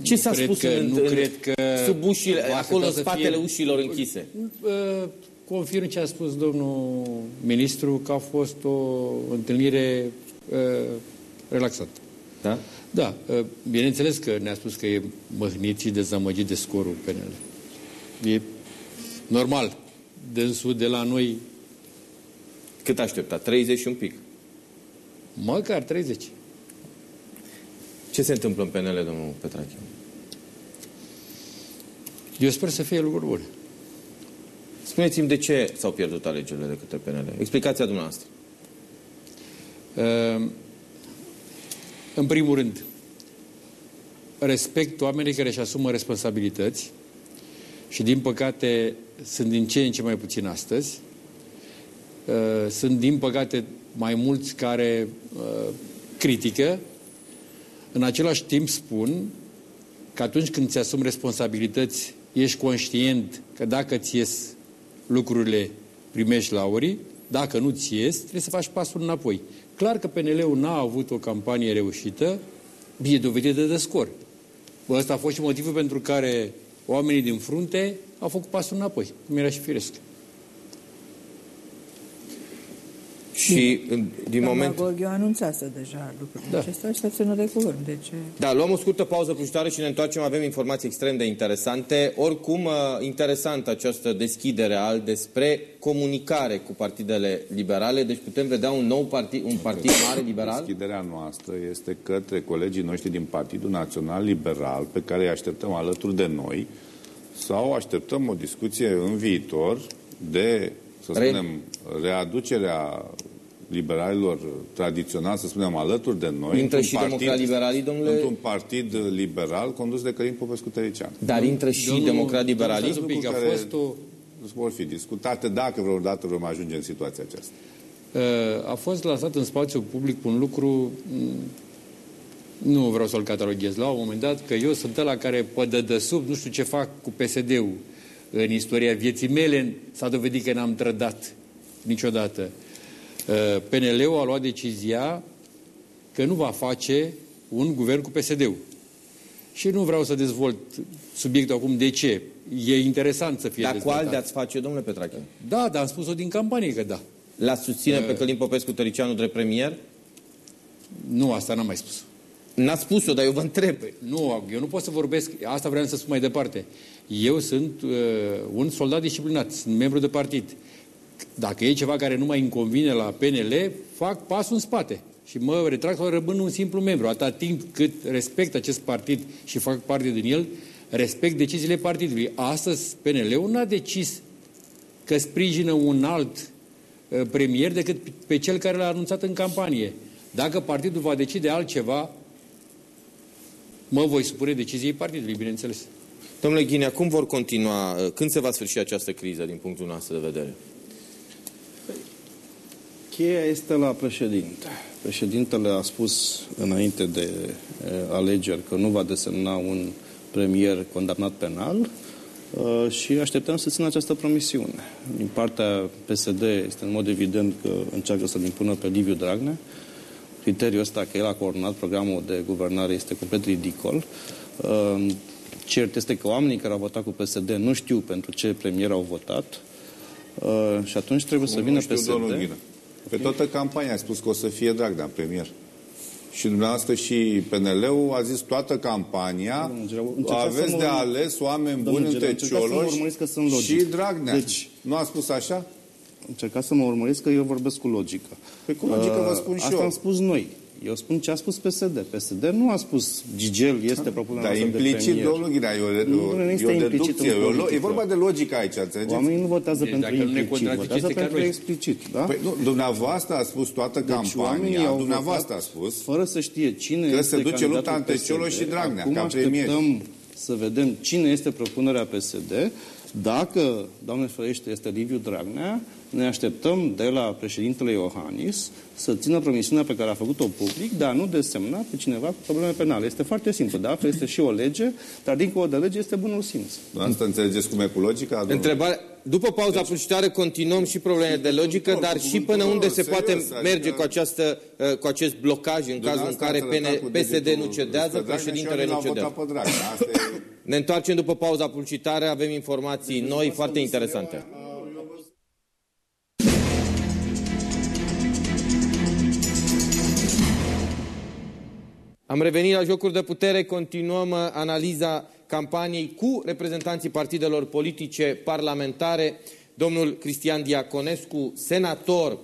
Ce s-a spus că, în, nu în, cred că sub ușile, acolo în spatele fie... ușilor închise? Uh, confirm ce a spus domnul ministru, că a fost o întâlnire uh, relaxată. Da? Da, ă, bineînțeles că ne-a spus că e măhnit și dezamăgit de scorul PNL. E normal. Dânsul de la noi... Cât aștepta? 30 și un pic? Măcar 30. Ce se întâmplă în PNL, domnul Petrache? Eu sper să fie lucruri bune. Spuneți-mi de ce s-au pierdut alegerile de către PNL. Explicația dumneavoastră. Uh, în primul rând, respect oamenii care își asumă responsabilități și, din păcate, sunt din ce în ce mai puțin astăzi. Uh, sunt, din păcate, mai mulți care uh, critică. În același timp spun că atunci când ți asumi responsabilități, ești conștient că dacă ți ies lucrurile, primești laurii, dacă nu ți ies, trebuie să faci pasul înapoi. Clar că PNL-ul n-a avut o campanie reușită, bine dovedită de scor. Ăsta a fost și motivul pentru care oamenii din frunte au făcut pasul înapoi, cum era și firesc. Și din, din moment... Gorghiu anunțase deja lucrurile da. acestea și ținut de cuvânt. Deci... Da, luăm o scurtă pauză publicitară și ne întoarcem. Avem informații extrem de interesante. Oricum, uh, interesantă această deschidere al despre comunicare cu partidele liberale. Deci putem vedea un nou partid, un partid mare liberal? Deschiderea noastră este către colegii noștri din Partidul Național Liberal, pe care îi așteptăm alături de noi, sau așteptăm o discuție în viitor de să spunem, readucerea liberalilor tradiționali, să spunem, alături de noi. Intră și democrat liberalii, domnule? Într-un partid liberal condus de Călim Popescu Tărician. Dar intră și domnul, democrat liberalii? Un pic, a fost o... vor fi discutate dacă vreodată vom ajunge în situația aceasta. Uh, a fost lansat în spațiu public un lucru mm, nu vreau să-l cataloghez la un moment dat, că eu sunt la care pe sub, nu știu ce fac cu PSD-ul în istoria vieții mele s-a dovedit că n-am trădat niciodată. Uh, PNL-ul a luat decizia că nu va face un guvern cu PSD-ul. Și nu vreau să dezvolt subiectul acum de ce. E interesant să fie Dar cu alte ați face, domnule Petrache? Da, dar am spus-o din campanie că da. La susține uh, pe Călim Popescu Tăricianu de premier? Nu, asta n-am mai spus. N-a spus-o, dar eu vă întreb. Nu, eu nu pot să vorbesc, asta vreau să spun mai departe. Eu sunt uh, un soldat disciplinat, sunt membru de partid. Dacă e ceva care nu mai îmi convine la PNL, fac pasul în spate și mă retrag sau rămân un simplu membru. Atâta timp cât respect acest partid și fac parte din el, respect deciziile partidului. Astăzi PNL-ul n-a decis că sprijină un alt uh, premier decât pe cel care l-a anunțat în campanie. Dacă partidul va decide altceva, mă voi supune deciziei partidului, bineînțeles. Domnule Ghinea, cum vor continua, când se va sfârși această criză din punctul nostru de vedere? Cheia este la președinte. Președintele a spus înainte de alegeri că nu va desemna un premier condamnat penal și așteptăm să țină această promisiune. Din partea PSD este în mod evident că încearcă să-l impună pe Liviu Dragnea. Criteriul ăsta că el a coordonat programul de guvernare este complet ridicol. Cert este că oamenii care au votat cu PSD nu știu pentru ce premier au votat și atunci trebuie Cum să vină PSD. Pe toată campania a spus că o să fie Dragnea premier. Și dumneavoastră și PNL-ul a zis toată campania, aveți de ales oameni buni între Cioloș și Dragnea. Deci, nu a spus așa? Încercați să mă urmăriți că eu vorbesc cu logică. Păi cu logică uh, vă spun și Asta eu. am spus noi. Eu spun ce a spus PSD. PSD nu a spus Gigel este propunerea Dar implicit, domnul Ghina, e o, nu, nu e o deducție. E, vorba de logică aici, înțelegeți? Oamenii nu votează deci, pentru implicit, votează pentru explicit. Da? Păi, nu, dumneavoastră a spus toată deci, campania, dumneavoastră a spus fără să știe cine că este se duce lupta între Cioloș și Dragnea, Acum ca premier. să vedem cine este propunerea PSD. Dacă, Doamne ferește, este Liviu Dragnea, ne așteptăm de la președintele Iohannis să țină promisiunea pe care a făcut-o public, dar nu desemna pe cineva cu probleme penale. Este foarte simplu, de altfel este și o lege, dar dincolo de lege este bunul simț. Asta înțelegeți cum e cu logica? Întrebare, după pauza deci, publicitară continuăm și probleme de logică, dar și până unde se poate adică merge cu, această, uh, cu acest blocaj în cazul în care PSD nu cedează, președintele nu cedează. Ne întoarcem după pauza publicitară, avem informații noi foarte interesante. Am revenit la jocuri de putere, continuăm uh, analiza campaniei cu reprezentanții partidelor politice parlamentare. Domnul Cristian Diaconescu, senator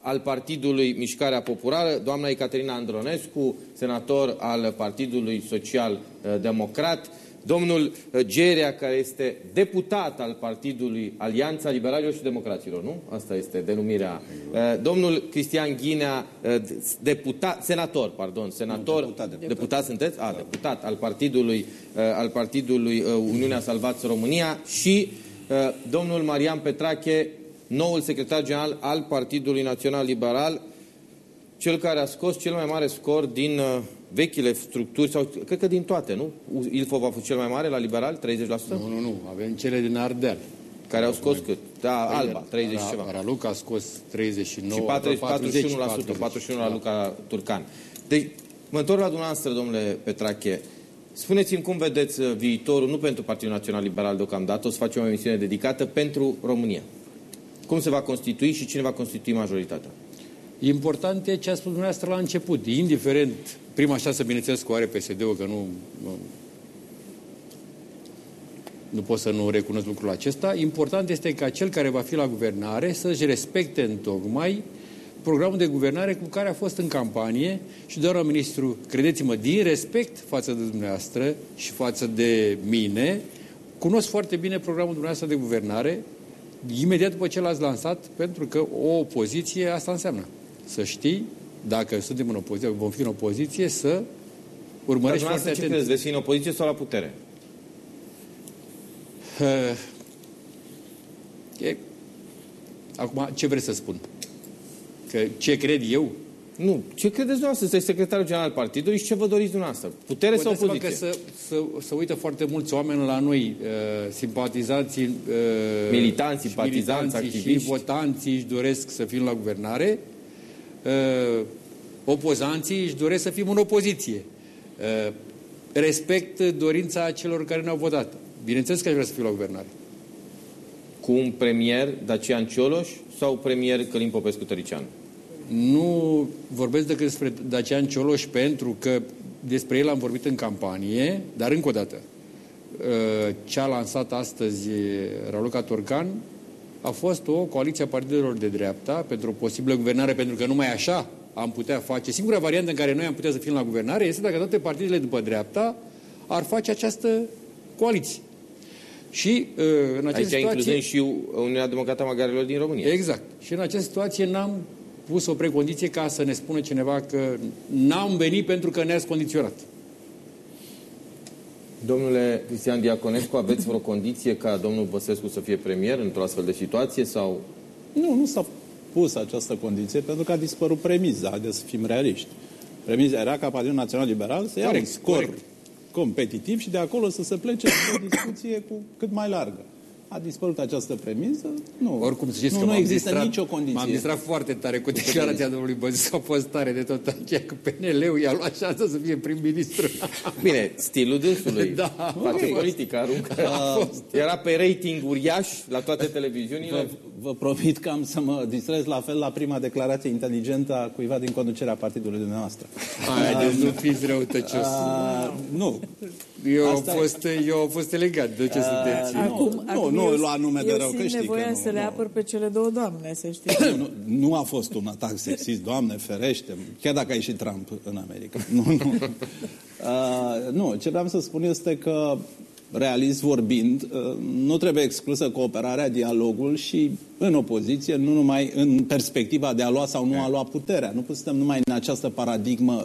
al Partidului Mișcarea Populară, doamna Ecaterina Andronescu, senator al Partidului Social uh, Democrat, domnul uh, Gerea, care este deputat al Partidului Alianța Liberalilor și Democraților, nu? Asta este denumirea. Uh, domnul Cristian Ghinea, uh, deputat, senator, pardon, senator, deputat, deputat. deputat sunteți? A, deputat al Partidului, al Partidului Uniunea Salvați România și domnul Marian Petrache, noul secretar general al Partidului Național Liberal, cel care a scos cel mai mare scor din vechile structuri, sau cred că din toate, nu? Ilfov a fost cel mai mare la liberal, 30%? Nu, nu, nu. Avem cele din Ardeal. Care au scos cât? Da, păi, Alba, 30 Ra, ceva. Raluca a scos 39, și 40, 40, 41%, 40, 41 la Luca Turcan. Deci, mă întorc la dumneavoastră, domnule Petrache. Spuneți-mi cum vedeți uh, viitorul, nu pentru Partidul Național Liberal deocamdată, o să facem o emisiune dedicată pentru România. Cum se va constitui și cine va constitui majoritatea? Important e ce a spus dumneavoastră la început. Indiferent Prima șansă, bineînțeles, cu are PSD-ul, că nu, nu, nu pot să nu recunosc lucrul acesta. Important este ca cel care va fi la guvernare să-și respecte în tocmai programul de guvernare cu care a fost în campanie și, doar ministru, credeți-mă, din respect față de dumneavoastră și față de mine, cunosc foarte bine programul dumneavoastră de guvernare, imediat după ce l-ați lansat, pentru că o opoziție asta înseamnă. Să știi dacă suntem în opoziție, vom fi în opoziție, să urmărești Dar foarte atent. ce credeți? Veți fi în opoziție sau la putere? Uh, e... Acum, ce vreți să spun? Că ce cred eu? Nu. Ce credeți dumneavoastră? Sunteți secretarul general al partidului și ce vă doriți dumneavoastră? Putere Păi sau opoziție? Că să, să, să uită foarte mulți oameni la noi, uh, simpatizanții, uh, militanți, simpatizanți, activiști. și votanții își doresc să fim la guvernare, uh, opozanții își doresc să fim în opoziție. Uh, respect dorința celor care ne-au votat. Bineînțeles că aș vrea să fiu la guvernare. Cu un premier Dacian Cioloș sau premier Călim Popescu Tăricianu? Nu vorbesc decât despre Dacian Cioloș pentru că despre el am vorbit în campanie, dar încă o dată, uh, ce a lansat astăzi Raluca Turcan a fost o coaliție a partidelor de dreapta pentru o posibilă guvernare, pentru că numai așa am putea face. Singura variantă în care noi am putea să fim la guvernare este dacă toate partidele după dreapta ar face această coaliție. Și uh, în această Aici situație... incluzând și Uniunea Democrată a Magarilor din România. Exact. Și în această situație n-am pus o precondiție ca să ne spună cineva că n-am venit pentru că ne-ați condiționat. Domnule Cristian Diaconescu, aveți vreo condiție ca domnul Băsescu să fie premier într-o astfel de situație sau... Nu, nu s-a pus această condiție pentru că a dispărut premiza, haideți să fim realiști. Premiza era ca Partidul Național Liberal să ia corect, un scor corect. competitiv și de acolo să se plece o discuție cu cât mai largă a dispărut această premisă, nu. Oricum, să nu, că nu există distrat, nicio condiție. M-am distrat foarte tare cu declarația domnului Băzic, a fost tare de tot aceea că PNL-ul i-a luat șansa să fie prim-ministru. Bine, stilul dânsului. Da. Face okay. politică, aruncă. Uh, Era pe rating uriaș la toate televiziunile. Vă, vă promit că am să mă distrez la fel la prima declarație inteligentă a cuiva din conducerea partidului dumneavoastră. Hai, deci nu fiți răutăcios. Uh, nu. Eu, Asta am fost, eu am fost elegant. De ce uh, sunteți? Acum, nu, acum nu, nu lua nume de rău, că știi nevoia că nu, să le apăr pe cele două doamne, să știi. nu, nu, nu a fost un atac sexist, doamne, ferește, chiar dacă a ieșit Trump în America. Nu, nu. Uh, nu, ce vreau să spun este că realist vorbind, uh, nu trebuie exclusă cooperarea, dialogul și în opoziție, nu numai în perspectiva de a lua sau nu a lua puterea. Nu putem numai în această paradigmă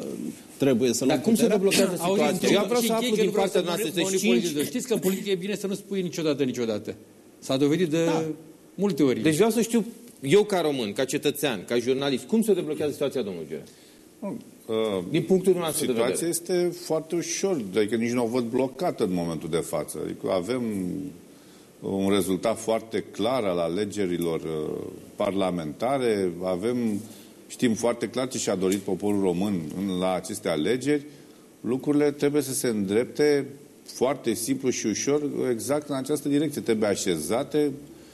trebuie să luăm Dar cum se deblochează situația? Eu vreau să aflu din partea noastră. Știți că în politică e bine să nu spui niciodată, niciodată. S-a dovedit de da. multe ori. Deci vreau să știu, eu ca român, ca cetățean, ca jurnalist, cum se deblochează situația, domnul Gere? Uh, Din punctul dumneavoastră de vedere. Situația este foarte ușor, adică nici nu o văd blocată în momentul de față. Adică avem un rezultat foarte clar al alegerilor uh, parlamentare, avem, știm foarte clar ce și-a dorit poporul român la aceste alegeri, lucrurile trebuie să se îndrepte foarte simplu și ușor exact în această direcție. Trebuie așezate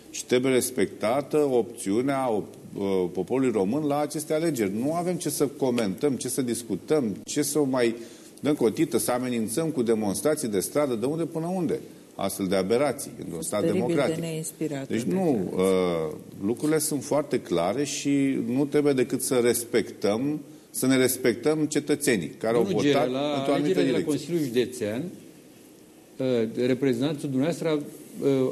și trebuie respectată opțiunea uh, poporului român la aceste alegeri. Nu avem ce să comentăm, ce să discutăm, ce să mai dăm cotită, să amenințăm cu demonstrații de stradă, de unde până unde astfel de aberații într-un stat democratic. De deci nu, uh, lucrurile sunt foarte clare și nu trebuie decât să respectăm, să ne respectăm cetățenii care Domnul au votat la într-o anumită direcție. la Consiliul Județean, uh, reprezentantul dumneavoastră uh,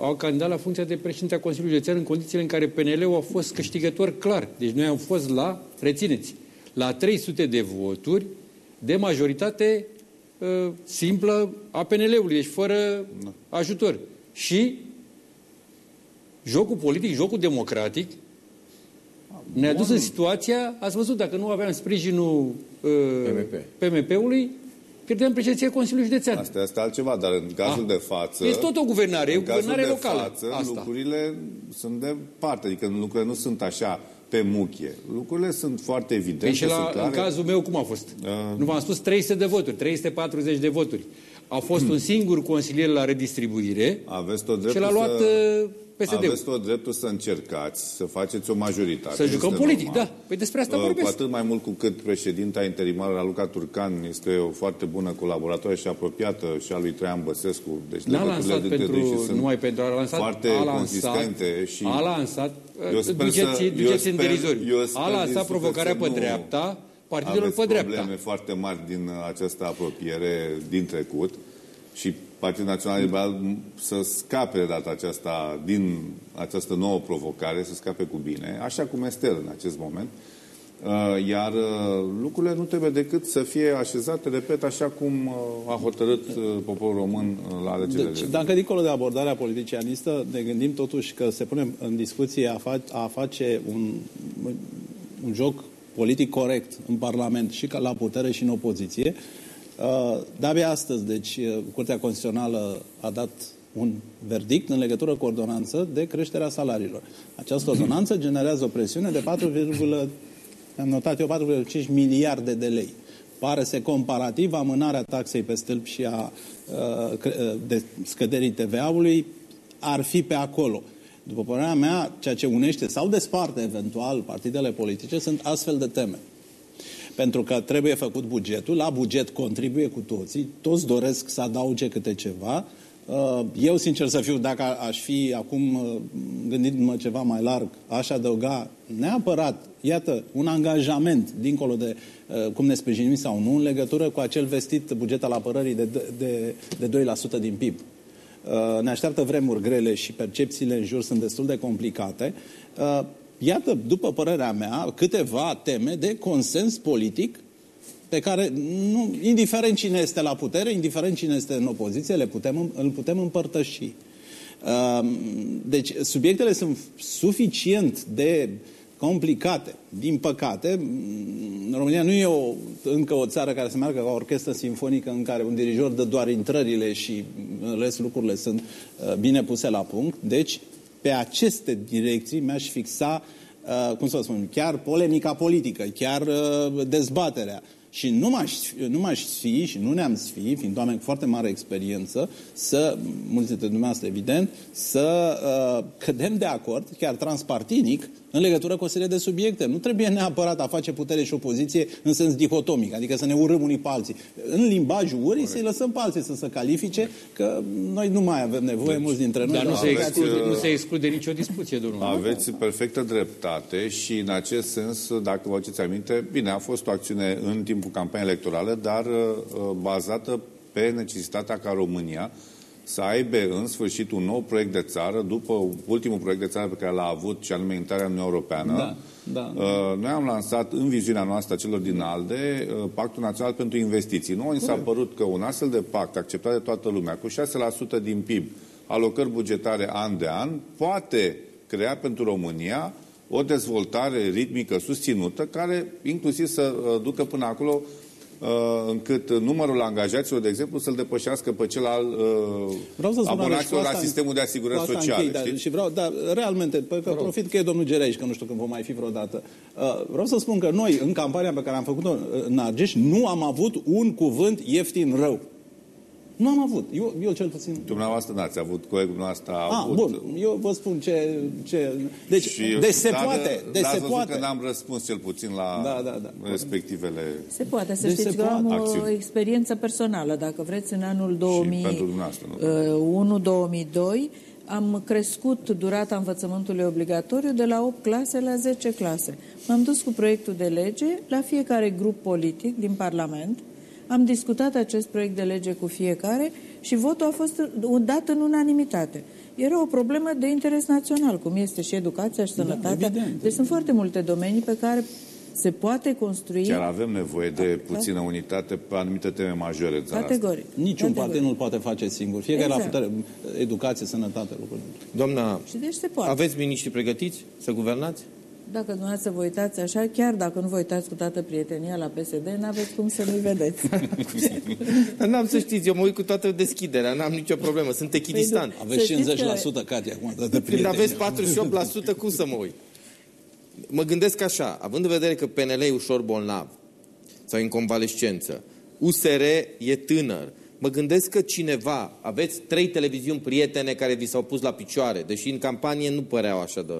au candidat la funcția de președinte a Consiliului Județean în condițiile în care PNL-ul a fost câștigător clar. Deci noi am fost la, rețineți, la 300 de voturi de majoritate uh, simplă a PNL-ului, deci fără da. ajutor. Și jocul politic, jocul democratic ne-a dus în situația, ați văzut, dacă nu aveam sprijinul uh, PMP. PMP-ului, pierdeam președinția Consiliului Județean. Asta este altceva, dar în cazul ah. de față... Este tot o guvernare, e o guvernare de locală. Față, Asta. lucrurile sunt de parte, adică lucrurile nu sunt așa pe muchie. Lucrurile sunt foarte evidente. Păi și la, în cazul meu cum a fost? Uh... Nu v-am spus 300 de voturi, 340 de voturi. A fost hmm. un singur consilier la redistribuire Aveți tot și l-a luat să... Uh, PSD Aveți tot dreptul să încercați, să faceți o majoritate. Să jucăm politic, normal. da. Păi despre asta uh, vorbesc. Cu atât mai mult cu cât președinta interimară Raluca Turcan este o foarte bună colaboratoare și apropiată și a lui Traian Băsescu. Deci N-a lansat pentru, numai pentru a lansat, foarte a lansat, consistente. Și a lansat, duceți, duceți în derizori. A lansat provocarea pe dreapta, partidul pe dreapta. probleme foarte mari din această apropiere din trecut și Partidul Național Liberal să scape de data aceasta din această nouă provocare, să scape cu bine, așa cum este în acest moment. Uh, iar uh, lucrurile nu trebuie decât să fie așezate, repet, așa cum uh, a hotărât poporul român la alegerile. Deci, dacă dincolo de abordarea politicianistă, ne gândim totuși că se pune în discuție a, fa- a face un, un joc politic corect în Parlament și ca la putere și în opoziție, Uh, de-abia astăzi, deci, uh, Curtea Constituțională a dat un verdict în legătură cu ordonanță de creșterea salariilor. Această ordonanță generează o presiune de 4, am notat eu 4,5 miliarde de lei. Pare să comparativ amânarea taxei pe stâlp și a uh, de scăderii TVA-ului ar fi pe acolo. După părerea mea, ceea ce unește sau desparte eventual partidele politice sunt astfel de teme pentru că trebuie făcut bugetul, la buget contribuie cu toții, toți doresc să adauge câte ceva. Uh, eu, sincer să fiu, dacă aș fi acum uh, gândindu-mă ceva mai larg, aș adăuga neapărat, iată, un angajament, dincolo de uh, cum ne sprijinim sau nu, în legătură cu acel vestit buget al apărării de, de, de 2% din PIB. Ne așteaptă vremuri grele și percepțiile în jur sunt destul de complicate iată, după părerea mea, câteva teme de consens politic pe care, nu, indiferent cine este la putere, indiferent cine este în opoziție, le putem, îl putem împărtăși. Uh, deci, subiectele sunt suficient de complicate. Din păcate, România nu e o, încă o țară care se meargă ca o orchestră sinfonică în care un dirijor dă doar intrările și în rest lucrurile sunt uh, bine puse la punct. Deci, pe aceste direcții mi-aș fixa, uh, cum să spun, chiar polemica politică, chiar uh, dezbaterea. Și nu m-aș, nu m-aș sfi și nu ne-am sfi, fiind oameni cu foarte mare experiență, să, mulți dintre dumneavoastră evident, să uh, cădem de acord, chiar transpartinic, în legătură cu o serie de subiecte. Nu trebuie neapărat a face putere și opoziție în sens dihotomic, adică să ne urâm unii pe alții. În limbajul urii să-i lăsăm pe alții să se califice, că noi nu mai avem nevoie, deci, mulți dintre noi. Dar nu se, exclude, nu se exclude nicio discuție, domnul. Aveți perfectă dreptate și în acest sens, dacă vă aduceți aminte, bine, a fost o acțiune în timpul campaniei electorale, dar uh, bazată pe necesitatea ca România să aibă în sfârșit un nou proiect de țară, după ultimul proiect de țară pe care l-a avut, și anume intrarea în Uniunea Europeană. Da, da. Uh, noi am lansat în viziunea noastră celor din ALDE uh, Pactul Național pentru Investiții. Noi ni s-a părut că un astfel de pact acceptat de toată lumea, cu 6% din PIB, alocări bugetare an de an, poate crea pentru România o dezvoltare ritmică susținută, care inclusiv să uh, ducă până acolo Uh, încât numărul angajaților, de exemplu, să-l depășească pe cel al uh, abonaților la sistemul de asigurări sociale. Închei, da, și vreau, dar realmente, pe că profit că e domnul Gereș, că nu știu când vom mai fi vreodată. Uh, vreau să spun că noi, în campania pe care am făcut-o în Argeș, nu am avut un cuvânt ieftin rău. Nu am avut. Eu, eu cel puțin... Dumneavoastră n-ați avut, colegul nostru a ah, avut... bun, eu vă spun ce... ce... Deci, și deci se poate, deci se poate. că n-am răspuns cel puțin la da, da, da. respectivele Se poate, să deci știți că am acțiuni. o experiență personală. Dacă vreți, în anul 2001-2002 am crescut durata învățământului obligatoriu de la 8 clase la 10 clase. M-am dus cu proiectul de lege la fiecare grup politic din Parlament, am discutat acest proiect de lege cu fiecare și votul a fost dat în unanimitate. Era o problemă de interes național, cum este și educația și da, sănătatea. Da, deci sunt foarte multe domenii pe care se poate construi... Chiar avem nevoie de da, puțină unitate pe anumite teme majore. Categoric. Niciun Categoric. partid nu poate face singur. Fiecare exact. la putere, educație, sănătate, lucruri. Doamna, și deci se poate. aveți miniștri pregătiți să guvernați? Dacă dumneavoastră vă uitați așa, chiar dacă nu vă uitați cu toată prietenia la PSD, n-aveți cum să nu-i vedeți. n-am să știți, eu mă uit cu toată deschiderea, n-am nicio problemă, sunt echidistant. Păi, aveți 50%, că... Katia, acum, de Când aveți 48%, cum să mă uit? Mă gândesc așa, având în vedere că PNL e ușor bolnav, sau în convalescență, USR e tânăr, mă gândesc că cineva, aveți trei televiziuni prietene care vi s-au pus la picioare, deși în campanie nu păreau așa de...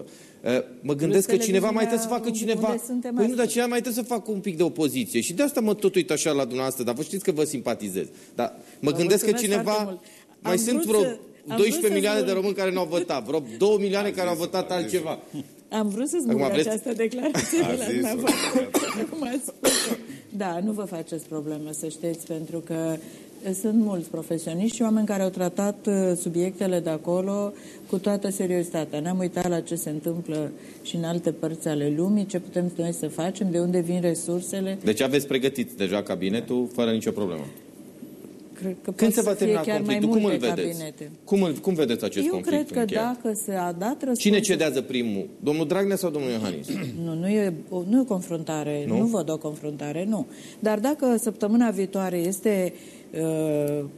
Uh, mă gândesc că cineva mai trebuie să facă cineva... Păi nu, dar cineva mai trebuie să facă un pic de opoziție. Și de asta mă tot uit așa la dumneavoastră, dar vă știți că vă simpatizez. Dar mă vă gândesc că cineva... Mai sunt vreo 12 milioane de români care nu au votat, vreo 2 milioane care au votat altceva. Am vrut să spun această declarație de la Acum Da, nu vă faceți probleme, să știți, pentru că sunt mulți profesioniști și oameni care au tratat uh, subiectele de acolo cu toată seriozitatea. Ne-am uitat la ce se întâmplă și în alte părți ale lumii, ce putem noi să facem, de unde vin resursele. Deci aveți pregătit deja cabinetul fără nicio problemă. Cred că Când se va termina conflictul? Cum îl vedeți? Cum, îl, cum vedeți acest Eu conflict cred că încheiat? dacă se a dat răspuns... Cine cedează primul? Domnul Dragnea sau domnul Iohannis? Nu, nu e, o, nu e o confruntare, nu? nu văd o confruntare, nu. Dar dacă săptămâna viitoare este uh,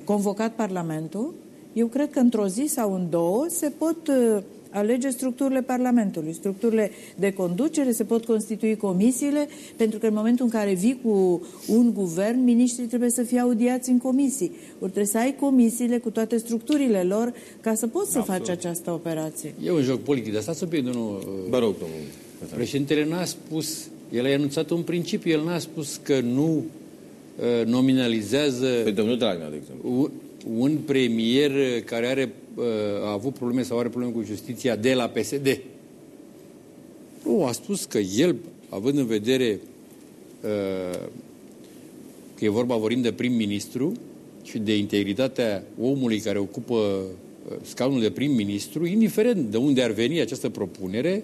convocat Parlamentul, eu cred că într-o zi sau în două se pot uh, alege structurile Parlamentului, structurile de conducere, se pot constitui comisiile, pentru că în momentul în care vii cu un guvern, miniștrii trebuie să fie audiați în comisii. Ori trebuie să ai comisiile cu toate structurile lor ca să poți să faci această operație. E un joc politic, de asta să pierd domnul... Vă rog, domnul. Președintele n-a spus, el a anunțat un principiu, el n-a spus că nu uh, nominalizează... Pe domnul Dragnea, de exemplu un premier care are, uh, a avut probleme sau are probleme cu justiția de la PSD. Nu, a spus că el, având în vedere uh, că e vorba, vorbim de prim-ministru și de integritatea omului care ocupă uh, scaunul de prim-ministru, indiferent de unde ar veni această propunere,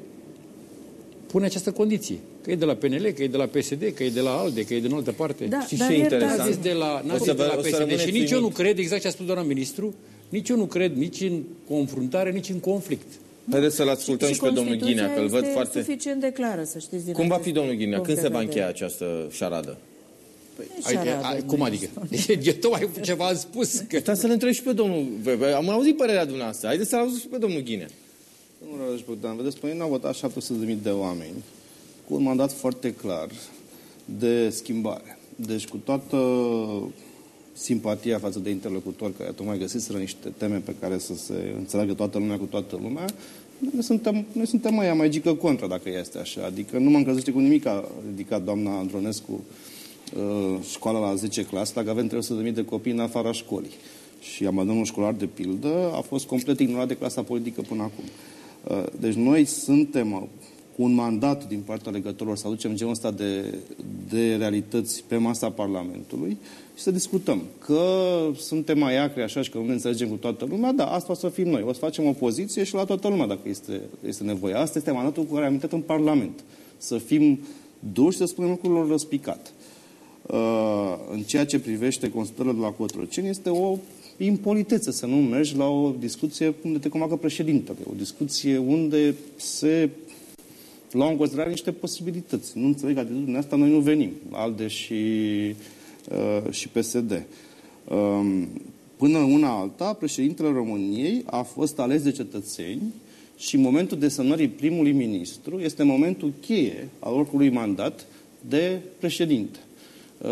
pune această condiție. Că e de la PNL, că e de la PSD, că e de la ALDE, că e de altă parte. Da, Știți ce e interesant? N-a de la, n-a zis de la PSD. Și nici eu nu cred, exact ce a spus doamna ministru, nici eu nu cred nici în confruntare, nici în conflict. Haideți să-l ascultăm și, și pe domnul Ghinea, că îl văd foarte... suficient de clară, să știți. Cum va fi, domnul Ghinea? Când se va încheia această șaradă? Păi, șaradă, ai, cum adică? Eu tocmai ceva am spus. Că... Stați să-l întreb și pe domnul... Am auzit părerea dumneavoastră. Haideți să-l auzit și pe domnul Ghinea. Domnul Radoș Bogdan, vedeți, pe noi n-au votat 700.000 de oameni cu un mandat foarte clar de schimbare. Deci cu toată simpatia față de interlocutori care tocmai găsiseră niște teme pe care să se înțeleagă toată lumea cu toată lumea, noi suntem, noi suntem mai mai gică contra, dacă este așa. Adică nu mă încălzește cu nimic a ridicat doamna Andronescu uh, școala la 10 clasă, dacă avem 300.000 de copii în afara școlii. Și abandonul școlar, de pildă, a fost complet ignorat de clasa politică până acum. Uh, deci noi suntem cu un mandat din partea legătorilor să aducem genul ăsta de, de realități pe masa Parlamentului și să discutăm. Că suntem mai acri așa și că nu ne înțelegem cu toată lumea, da, asta o să fim noi. O să facem opoziție și la toată lumea dacă este, este nevoie. Asta este mandatul cu care am intrat în Parlament. Să fim duși să spunem lucrurilor răspicat. Uh, în ceea ce privește consultările de la Cotroceni, este o impolitețe să nu mergi la o discuție unde te convoacă președintele, o discuție unde se luau în considerare niște posibilități. Nu înțeleg atitudinea asta, noi nu venim, ALDE și, uh, și PSD. Um, până una alta, președintele României a fost ales de cetățeni și în momentul desemnării primului ministru este momentul cheie al oricului mandat de președinte. Uh,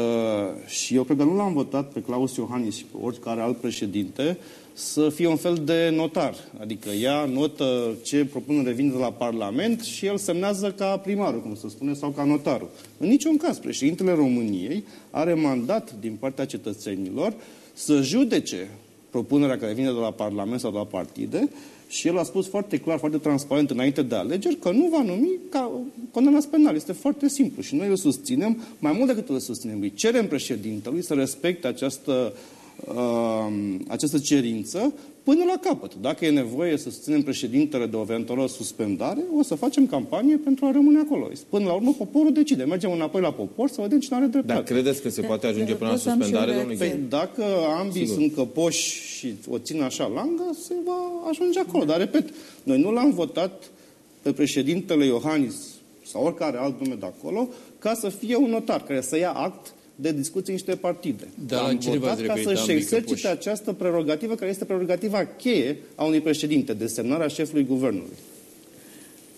și eu cred că nu l-am votat pe Claus Iohannis și pe oricare alt președinte să fie un fel de notar. Adică ea notă ce propunere vine de la Parlament și el semnează ca primarul, cum se spune, sau ca notarul. În niciun caz, președintele României are mandat din partea cetățenilor să judece propunerea care vine de la Parlament sau de la partide și el a spus foarte clar, foarte transparent înainte de alegeri că nu va numi ca condamnați penal. Este foarte simplu și noi îl susținem, mai mult decât îl susținem, îi cerem președintelui să respecte această uh, această cerință până la capăt. Dacă e nevoie să susținem președintele de o eventuală suspendare, o să facem campanie pentru a rămâne acolo. Până la urmă, poporul decide. Mergem înapoi la popor să vedem cine are dreptate. Dar credeți că se poate ajunge până la suspendare, domnule păi, Dacă ambii Sigur. sunt căpoși și o țin așa langă, se va ajunge acolo. Dar, repet, noi nu l-am votat pe președintele Iohannis sau oricare alt nume de acolo, ca să fie un notar care să ia act de discuții niște partide. Da, Am votat ca să-și exercite această prerogativă, care este prerogativa cheie a unui președinte, desemnarea șefului guvernului.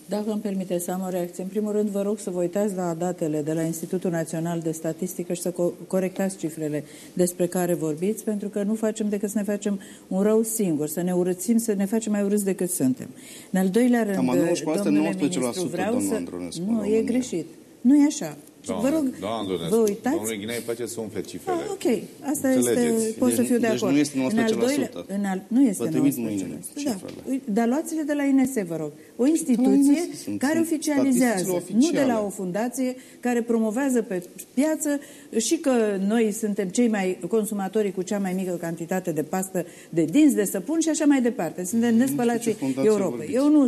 Dacă îmi permite să am o reacție, în primul rând vă rog să vă uitați la datele de la Institutul Național de Statistică și să co- corectați cifrele despre care vorbiți, pentru că nu facem decât să ne facem un rău singur, să ne urățim, să ne facem mai urâți decât suntem. În al doilea rând, domnule ministru, vreau să... Nu, e greșit. Nu e așa. Doamne, vă rog, doamne, vă uitați? Domnule Ghinei place să umfle cifrele. Ah, ok, asta este, pot să fiu de acord. Deci nu este 19%. În al doilea, în al, nu este 19%. Da. Dar luați-le de la INS, vă rog. O instituție INS, care oficializează, nu de la o fundație care promovează pe piață și că noi suntem cei mai consumatorii cu cea mai mică cantitate de pastă de dinți, de săpun și așa mai departe. Suntem nespălații Europei. Eu nu,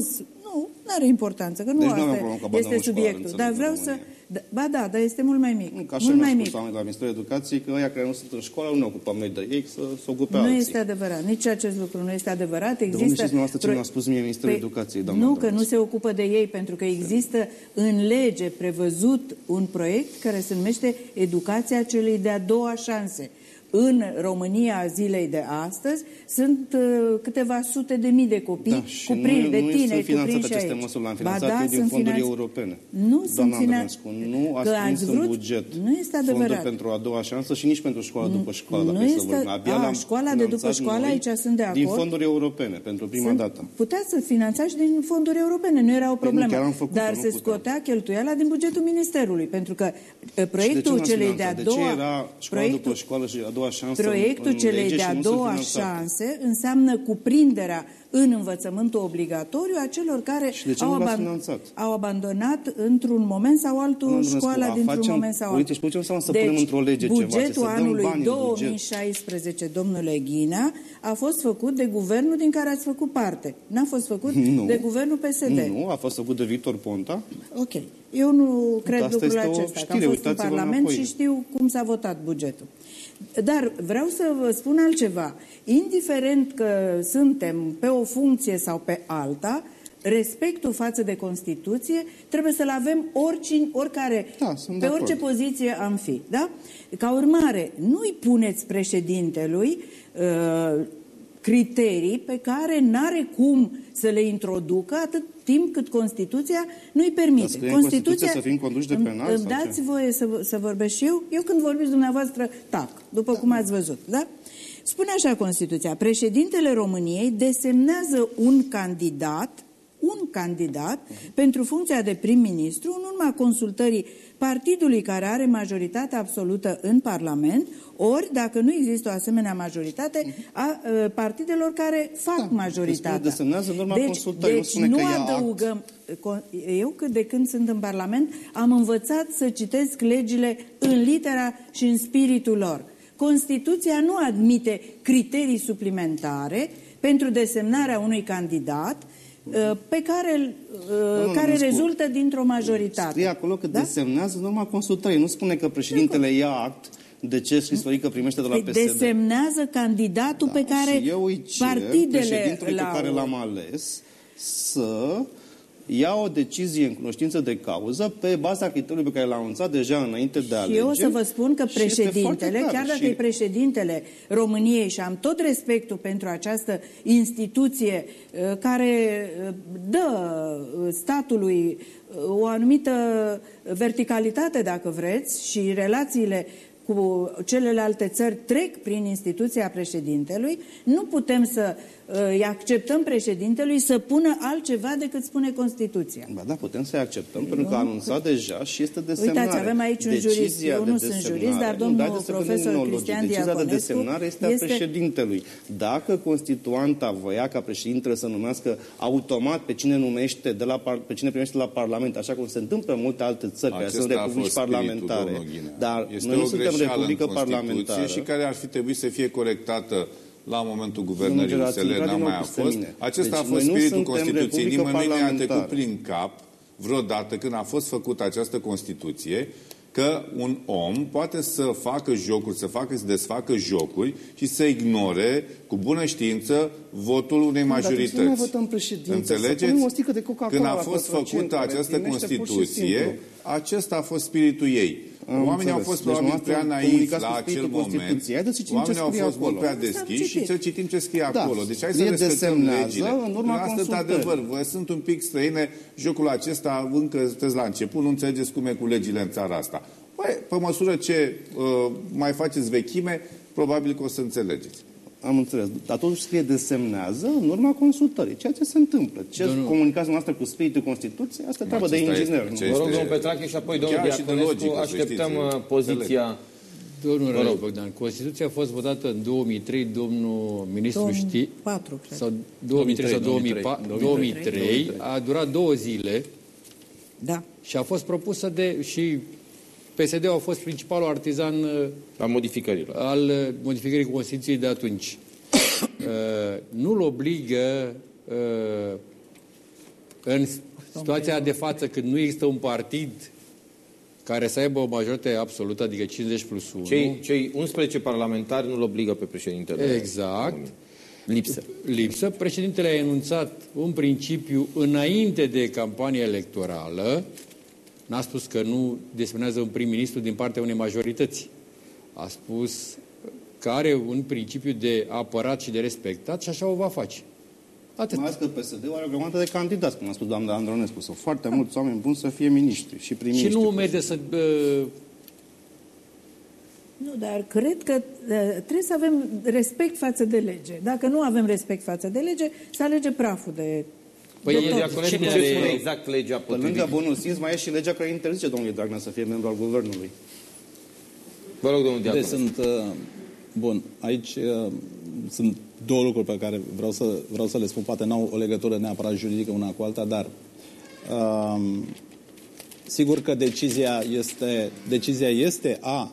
nu, nu are importanță, că nu deci asta este subiectul. Dar vreau să da, ba da, dar este mult mai mic. Nu, ca așa mult mai mic. la Ministerul Educației că ăia care nu sunt în școală nu ne ocupăm noi de ei, să se ocupe Nu alții. este adevărat. Nici acest lucru nu este adevărat. Există... De unde știți dumneavoastră ce mi-a spus mie Ministerul păi, Educației, doamna Nu, că nu se ocupă de ei, pentru că există în lege prevăzut un proiect care se numește Educația celei de-a doua șanse în România zilei de astăzi sunt uh, câteva sute de mii de copii da, cuprinși, de tineri cuprinși aceste aici. măsuri, l-am finanțat da, din fonduri finanț... europene. Nu sunt finanțate. Nu a strâns vrut, în buget nu este adevărat. fonduri pentru a doua șansă și nici pentru școala după școală. Nu este, a, școala de după școală, aici sunt de acord. Din fonduri europene, pentru prima sunt, dată. Puteți să finanțați din fonduri europene, nu era o păi problemă. Făcut, dar se scotea cheltuiala din bugetul ministerului, pentru că uh, proiectul celei de-a doua... De ce era școala după școală și a doua șansă Proiectul celei de-a doua șanse înseamnă cuprinderea în învățământul obligatoriu a celor care au, aban- au abandonat într-un moment sau altul nu, școala dintr-un moment sau altul. Uite, ce să deci, punem într-o lege bugetul ceva, anului 2016, domnule Ghina, a fost făcut de guvernul din care ați făcut parte. N-a fost făcut nu, de guvernul PSD. Nu, a fost făcut de Victor Ponta. Ok. Eu nu cred Asta lucrul acesta, că am fost în Parlament înapoi. și știu cum s-a votat bugetul. Dar vreau să vă spun altceva. Indiferent că suntem pe o funcție sau pe alta, respectul față de Constituție trebuie să-l avem oricine, oricare, da, pe orice poziție am fi. Da? Ca urmare, nu-i puneți președintelui uh, criterii pe care n-are cum să le introducă atât timp cât Constituția nu-i permite. Constituția, Constituția să fim conduși de penal? Îmi dați voie să, să vorbesc și eu? Eu când vorbiți dumneavoastră, tac, după da. cum ați văzut, da? Spune așa Constituția, președintele României desemnează un candidat un candidat uh-huh. pentru funcția de prim-ministru în urma consultării partidului care are majoritate absolută în Parlament, ori, dacă nu există o asemenea majoritate, a partidelor care fac da, majoritatea. Desemnează în urma deci, consultării, deci nu, nu adăugăm... Eu, cât de când sunt în Parlament, am învățat să citesc legile în litera și în spiritul lor. Constituția nu admite criterii suplimentare pentru desemnarea unui candidat uh, pe care, uh, nu, care nu, rezultă dintr-o majoritate. Scrie acolo că da? desemnează în urma consultării. Nu spune că președintele ia act de ce scrisorică primește de la păi PSD. Desemnează candidatul da, pe care și eu îi cer partidele pe care l-am ales să ia o decizie în cunoștință de cauză pe baza criteriului pe care l-a anunțat deja înainte de alegeri. Și eu o să vă spun că președintele, chiar dacă și... e președintele României și am tot respectul pentru această instituție uh, care uh, dă uh, statului o anumită verticalitate, dacă vreți, și relațiile cu celelalte țări trec prin instituția președintelui, nu putem să îi acceptăm președintelui să pună altceva decât spune Constituția. Ba da, putem să-i acceptăm, pentru că a anunțat deja și este desemnare. Uitați, avem aici un jurist, eu nu sunt jurist, dar domnul nu, profesor nu, Cristian Decizia Diaconescu de desemnare este a președintelui. Dacă constituanta voia ca președintele să numească automat pe cine numește de la pe cine primește la Parlament, așa cum se întâmplă în multe alte țări, care sunt republici parlamentare. Dar este noi nu suntem republică parlamentară. și care ar fi trebuit să fie corectată la momentul guvernării USL n-a mai a fost. Mine. Acesta deci a fost spiritul Constituției. Nimănui nu i-a trecut prin cap vreodată când a fost făcută această Constituție că un om poate să facă jocuri, să facă, să desfacă jocuri și să ignore cu bună știință votul unei majorități. Nu votăm președinte, Înțelegeți? O de Când a fost făcută această Constituție, acesta a fost spiritul ei. Am Oamenii înțeles. au fost deci probabil prea naivi la acel moment. Oamenii au fost mult prea deschiși și să citim ce scrie da. acolo. Deci hai să respectăm legile. În urma Asta, de adevăr, vă sunt un pic străine. Jocul acesta, încă sunteți la început, nu înțelegeți cum e cu legile în țara asta. Păi, pe măsură ce uh, mai faceți vechime, probabil că o să înțelegeți. Am înțeles. Dar totuși scrie desemnează în urma consultării. Ceea ce se întâmplă. Ce domnul... comunicați noastră cu spiritul Constituției, asta e treabă de inginer. Vă rog, domnul Petrache, și apoi domnul Diaconescu, așteptăm știți, uh, poziția... Domnul Rău Bogdan, Constituția a fost votată în 2003, domnul ministru știe... 2004, cred. Sau 2003, 2003 sau 2003, 2003, 2003, a durat două zile. Da. Și a fost propusă de... și PSD-ul a fost principalul artizan a modificărilor. al uh, modificării Constituției de atunci. Uh, nu-l obligă uh, în situația de față când nu există un partid care să aibă o majoritate absolută, adică 50 plus 1. Cei, cei 11 parlamentari nu-l obligă pe președintele. Exact. Lipsă. Lipsă. Președintele a enunțat un principiu înainte de campania electorală N-a spus că nu desemnează un prim-ministru din partea unei majorități. A spus că are un principiu de apărat și de respectat și așa o va face. Atât. Mai că PSD-ul are o grămadă de candidați, cum a spus doamna Andronescu. Sunt foarte mulți oameni buni să fie miniștri și prim Și nu merge să... Uh... Nu, dar cred că trebuie să avem respect față de lege. Dacă nu avem respect față de lege, să alege praful de Păi Doctor, Diaconescu, ce spune exact legea potrivit? Pe lângă bunul simț mai e și legea care interzice domnului Dragnea să fie membru al guvernului. Vă rog, domnul Diaconescu. Deci sunt uh, Bun, aici uh, sunt două lucruri pe care vreau să, vreau să le spun, poate n-au o legătură neapărat juridică una cu alta, dar uh, sigur că decizia este, decizia este a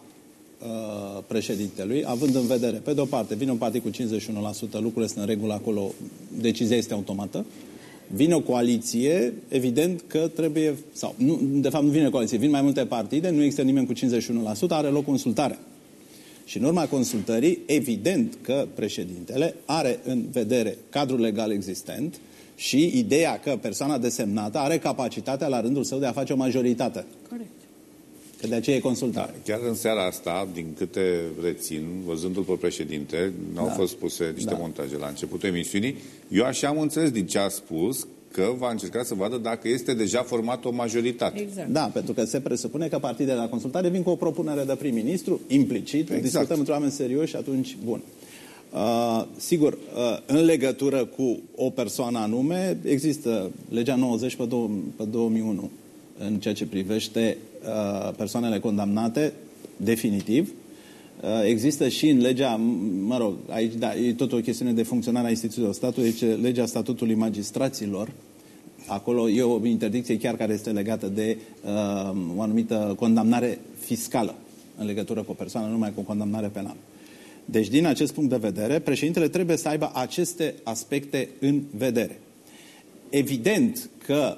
uh, președintelui, având în vedere, pe de-o parte, vine un partid cu 51%, lucrurile sunt în regulă acolo, decizia este automată, vine o coaliție, evident că trebuie, sau nu, de fapt nu vine coaliție, vin mai multe partide, nu există nimeni cu 51%, are loc consultarea. Și în urma consultării, evident că președintele are în vedere cadrul legal existent și ideea că persoana desemnată are capacitatea la rândul său de a face o majoritate. Corect. Că de aceea e consultare. Da, chiar în seara asta, din câte rețin, văzându-l pe președinte, n-au da. fost puse niște da. montaje la începutul emisiunii, eu așa am înțeles din ce a spus că va încerca să vadă dacă este deja formată o majoritate. Exact. Da, pentru că se presupune că partidele la consultare vin cu o propunere de prim-ministru, implicit, exact. discutăm într-o oameni serios și atunci, bun. Uh, sigur, uh, în legătură cu o persoană anume, există legea 90 pe, 2, pe 2001 în ceea ce privește uh, persoanele condamnate definitiv. Uh, există și în legea, mă rog, aici da, e tot o chestiune de funcționare a instituțiilor statului, deci legea statutului magistraților, acolo e o interdicție chiar care este legată de uh, o anumită condamnare fiscală în legătură cu o persoană, nu numai cu o condamnare penală. Deci, din acest punct de vedere, președintele trebuie să aibă aceste aspecte în vedere. Evident că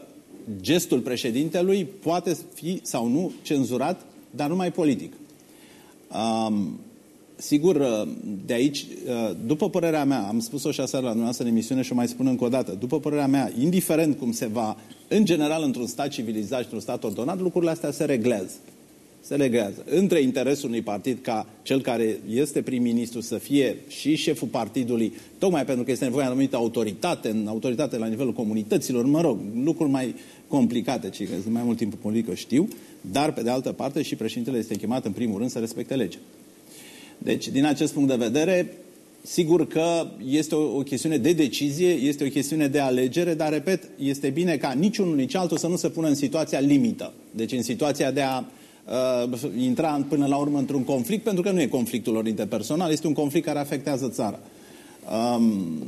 gestul președintelui poate fi sau nu cenzurat, dar numai politic. Um, sigur, de aici, după părerea mea, am spus-o și aseară la dumneavoastră în emisiune și o mai spun încă o dată, după părerea mea, indiferent cum se va, în general, într-un stat civilizat și într-un stat ordonat, lucrurile astea se reglează se legează între interesul unui partid ca cel care este prim-ministru să fie și șeful partidului, tocmai pentru că este nevoie de anumită autoritate, în autoritate la nivelul comunităților, mă rog, lucruri mai complicate, ci că sunt mai mult timp politică, știu, dar pe de altă parte și președintele este chemat în primul rând să respecte legea. Deci, din acest punct de vedere, Sigur că este o, o chestiune de decizie, este o chestiune de alegere, dar, repet, este bine ca niciunul, nici altul să nu se pună în situația limită. Deci în situația de a uh, intra până la urmă într-un conflict, pentru că nu e conflictul lor interpersonal, este un conflict care afectează țara. Um,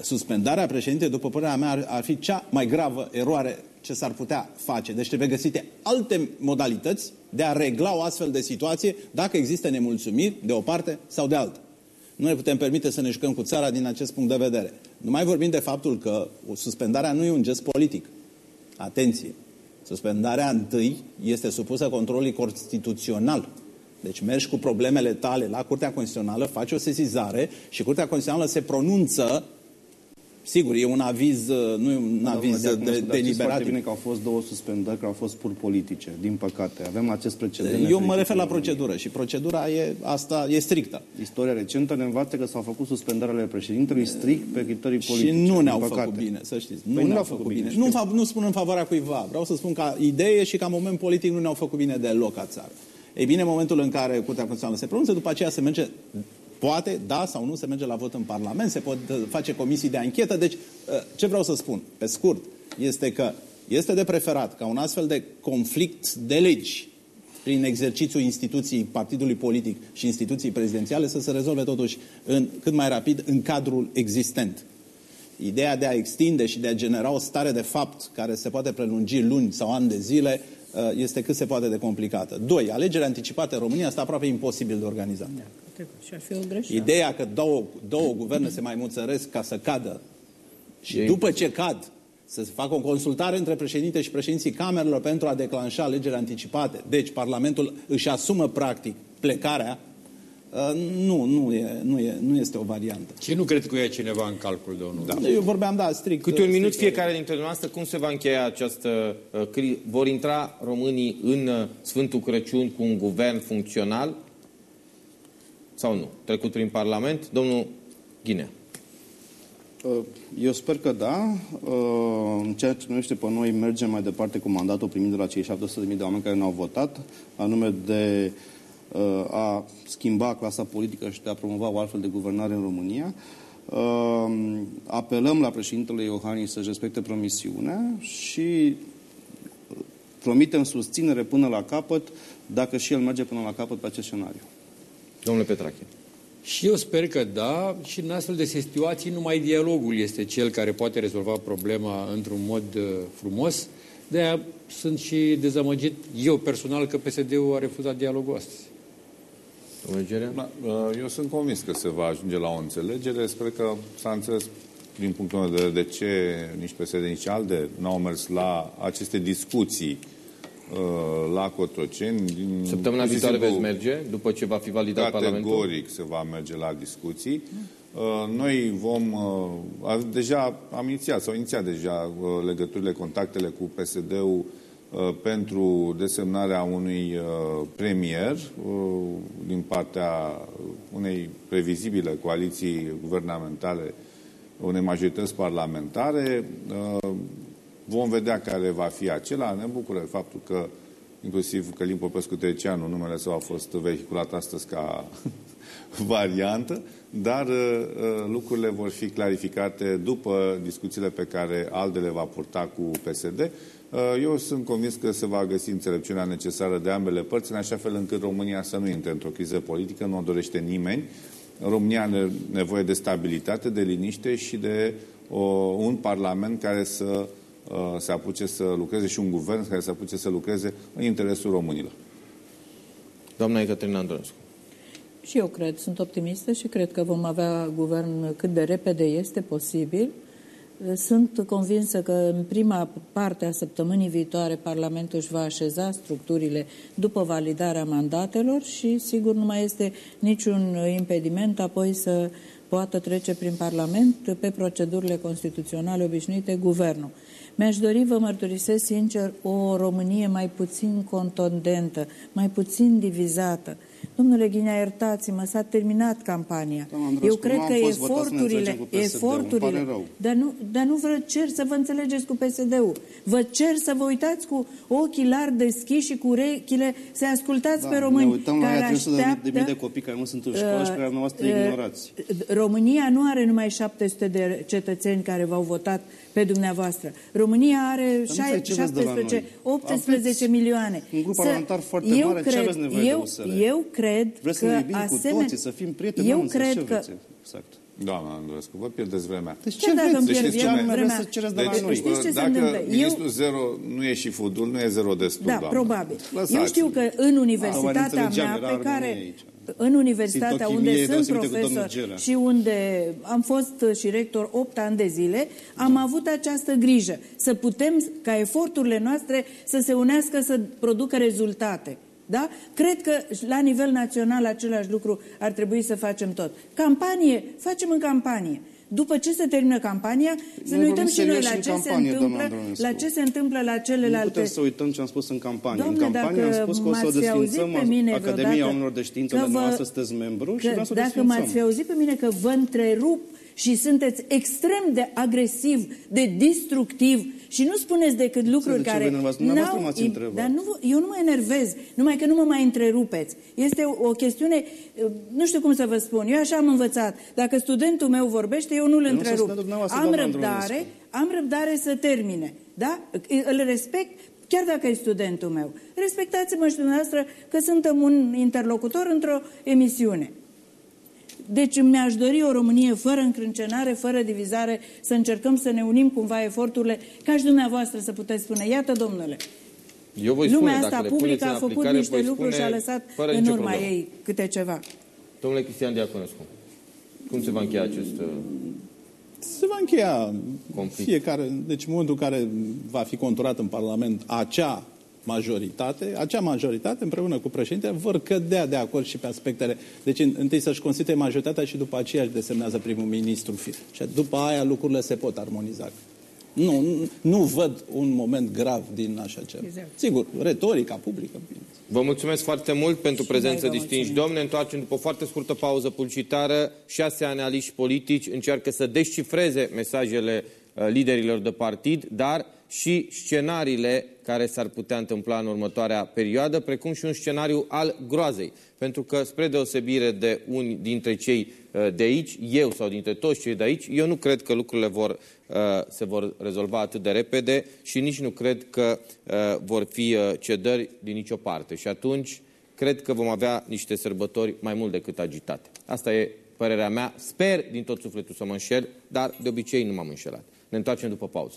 suspendarea președintelui, după părerea mea, ar, ar fi cea mai gravă eroare ce s-ar putea face. Deci trebuie găsite alte modalități de a regla o astfel de situație dacă există nemulțumiri de o parte sau de alta. Nu ne putem permite să ne jucăm cu țara din acest punct de vedere. Nu mai vorbim de faptul că suspendarea nu e un gest politic. Atenție! Suspendarea întâi este supusă controlului constituțional. Deci mergi cu problemele tale la Curtea Constituțională, faci o sesizare și Curtea Constituțională se pronunță Sigur, e un aviz, uh, nu e un da, aviz de, de, deliberativ. bine că au fost două suspendări, că au fost pur politice, din păcate. Avem acest precedent. Eu mă refer la procedură și procedura e, asta e strictă. Istoria recentă ne învață că s-au făcut suspendările președintelui strict pe criterii politice. Și nu ne-au făcut bine, să știți. Nu păi ne-au făcut, făcut bine. bine. Nu, nu spun în favoarea cuiva. Vreau să spun ca idee și ca moment politic nu ne-au făcut bine deloc ca țară. Ei bine, în momentul în care Curtea Constituțională se pronunță, după aceea se merge Poate, da sau nu, se merge la vot în Parlament, se pot uh, face comisii de anchetă. Deci, uh, ce vreau să spun, pe scurt, este că este de preferat ca un astfel de conflict de legi prin exercițiul instituției partidului politic și instituției prezidențiale să se rezolve totuși în, cât mai rapid în cadrul existent. Ideea de a extinde și de a genera o stare de fapt care se poate prelungi luni sau ani de zile uh, este cât se poate de complicată. Doi, alegerea anticipate în România este aproape imposibil de organizat. Da. Și ar fi o greșeală. Ideea că două, două guverne se mai muțăresc ca să cadă și e după ce cad, să se facă o consultare între președinte și președinții camerelor pentru a declanșa alegeri anticipate. Deci Parlamentul își asumă practic plecarea Uh, nu, nu, e, nu, e, nu este o variantă. Și nu cred că e cineva în calcul, domnul. Da. Eu vorbeam, da, strict. Câte un minut fiecare dintre noastre, cum se va încheia această uh, criză? Vor intra românii în uh, Sfântul Crăciun cu un guvern funcțional? Sau nu? Trecut prin Parlament? Domnul Ghinea. Uh, eu sper că da. Uh, în ceea ce numește pe noi, mergem mai departe cu mandatul primit de la cei 700.000 de oameni care ne-au votat, anume de uh, a schimba clasa politică și de a promova o altfel de guvernare în România. Apelăm la președintele Iohannis să-și respecte promisiunea și promitem susținere până la capăt dacă și el merge până la capăt pe acest scenariu. Domnule Petrache. Și eu sper că da, și în astfel de situații numai dialogul este cel care poate rezolva problema într-un mod uh, frumos. De-aia sunt și dezamăgit eu personal că PSD-ul a refuzat dialogul astăzi. Da, uh, eu sunt convins că se va ajunge la o înțelegere. Sper că s-a înțeles din punctul meu de vedere de ce nici PSD, nici ALDE n-au mers la aceste discuții uh, la Cotroceni. Din, Săptămâna viitoare veți merge, după ce va fi validat Parlamentul? Categoric se va merge la discuții. Uh, noi vom, deja am inițiat, sau inițiat deja legăturile, contactele cu PSD-ul Uh, pentru desemnarea unui uh, premier uh, din partea unei previzibile coaliții guvernamentale, unei majorități parlamentare. Vom vedea care va fi acela. Ne bucură faptul că inclusiv Călim Popescu Treceanu, numele său a fost vehiculat astăzi ca variantă, dar uh, lucrurile vor fi clarificate după discuțiile pe care ALDE le va purta cu PSD Uh, eu sunt convins că se va găsi înțelepciunea necesară de ambele părți, în așa fel încât România să nu intre într-o criză politică, nu o dorește nimeni. România are nevoie de stabilitate, de liniște și de o, un parlament care să uh, se apuce să lucreze și un guvern care să apuce să lucreze în interesul românilor. Doamna Ecaterina Andonescu. Și eu cred, sunt optimistă și cred că vom avea guvern cât de repede este posibil. Sunt convinsă că în prima parte a săptămânii viitoare Parlamentul își va așeza structurile după validarea mandatelor și sigur nu mai este niciun impediment apoi să poată trece prin Parlament pe procedurile constituționale obișnuite guvernul. Mi-aș dori, vă mărturisesc sincer, o Românie mai puțin contondentă, mai puțin divizată, Domnule Ghinea, iertați-mă, s-a terminat campania. Eu cred că eforturile, eforturile, dar nu, dar nu vă cer să vă înțelegeți cu PSD-ul. Vă cer să vă uitați cu ochii larg deschiși și cu urechile, să ascultați da, pe români ne uităm care la așteaptă... de mii de copii care nu sunt în școală uh, și pe care noastră uh, ignorați. România nu are numai 700 de cetățeni care v-au votat pe dumneavoastră. România are 17, 18 Aveți milioane. Un grup parlamentar foarte eu mare, cred, ce aveți nevoie eu, de Eu cred Vreți că să ne iubim asemen... cu toții, să fim prieteni? Eu cred ce că... Exact. Doamna Andrescu, vă pierdeți vremea. Deci ce dacă îmi pierd deci, vremea? Să cereți de la deci, noi. Știți ce dacă se ministrul eu... zero nu e și fudul, nu e zero destul, Da, doamna. probabil. Lăsați eu știu că în universitatea mea, pe care în universitatea unde sunt profesor și unde am fost și rector 8 ani de zile, am avut această grijă să putem, ca eforturile noastre să se unească să producă rezultate. Da? Cred că la nivel național același lucru ar trebui să facem tot. Campanie, facem în campanie. După ce se termină campania, să ne uităm și noi la ce, campanie, se întâmplă, la ce se întâmplă la celelalte... Nu putem să uităm ce am spus în campanie. Doamne, în campanie am spus că o să o desfințăm Academia Oamenilor de Știință, unde noastră sunteți membru și vreau să Dacă m-ați fi auzit pe mine că vă întrerup și sunteți extrem de agresiv, de destructiv și nu spuneți decât lucruri care n-au... Dar nu, eu nu mă enervez, numai că nu mă mai întrerupeți. Este o, o chestiune, nu știu cum să vă spun, eu așa am învățat. Dacă studentul meu vorbește, eu nu-l întrerup. Am răbdare, am răbdare să termine. Da? Îl respect chiar dacă e studentul meu. Respectați-mă și dumneavoastră că suntem un interlocutor într-o emisiune. Deci mi-aș dori o Românie fără încrâncenare, fără divizare, să încercăm să ne unim cumva eforturile, ca și dumneavoastră să puteți spune, iată domnule, eu voi Lumea spune, asta publică a făcut niște lucruri și a lăsat în urma ei câte ceva. Domnule Cristian Diaconescu, cum se va încheia acest uh, se va încheia conflict. fiecare, deci în momentul în care va fi conturat în Parlament acea majoritate, acea majoritate împreună cu președintele vor cădea de acord și pe aspectele. Deci întâi să-și constituie majoritatea și după aceea își desemnează primul ministru. Și după aia lucrurile se pot armoniza. Nu, nu, nu văd un moment grav din așa ceva. Exact. Sigur, retorica publică. Vă mulțumesc foarte mult pentru și prezență distinși. Domne, ne întoarcem după o foarte scurtă pauză publicitară. Șase analiști politici încearcă să descifreze mesajele uh, liderilor de partid, dar și scenariile care s-ar putea întâmpla în următoarea perioadă, precum și un scenariu al groazei. Pentru că, spre deosebire de unii dintre cei uh, de aici, eu sau dintre toți cei de aici, eu nu cred că lucrurile vor, uh, se vor rezolva atât de repede și nici nu cred că uh, vor fi cedări din nicio parte. Și atunci, cred că vom avea niște sărbători mai mult decât agitate. Asta e părerea mea. Sper din tot sufletul să mă înșel, dar de obicei nu m-am înșelat. Ne întoarcem după pauză.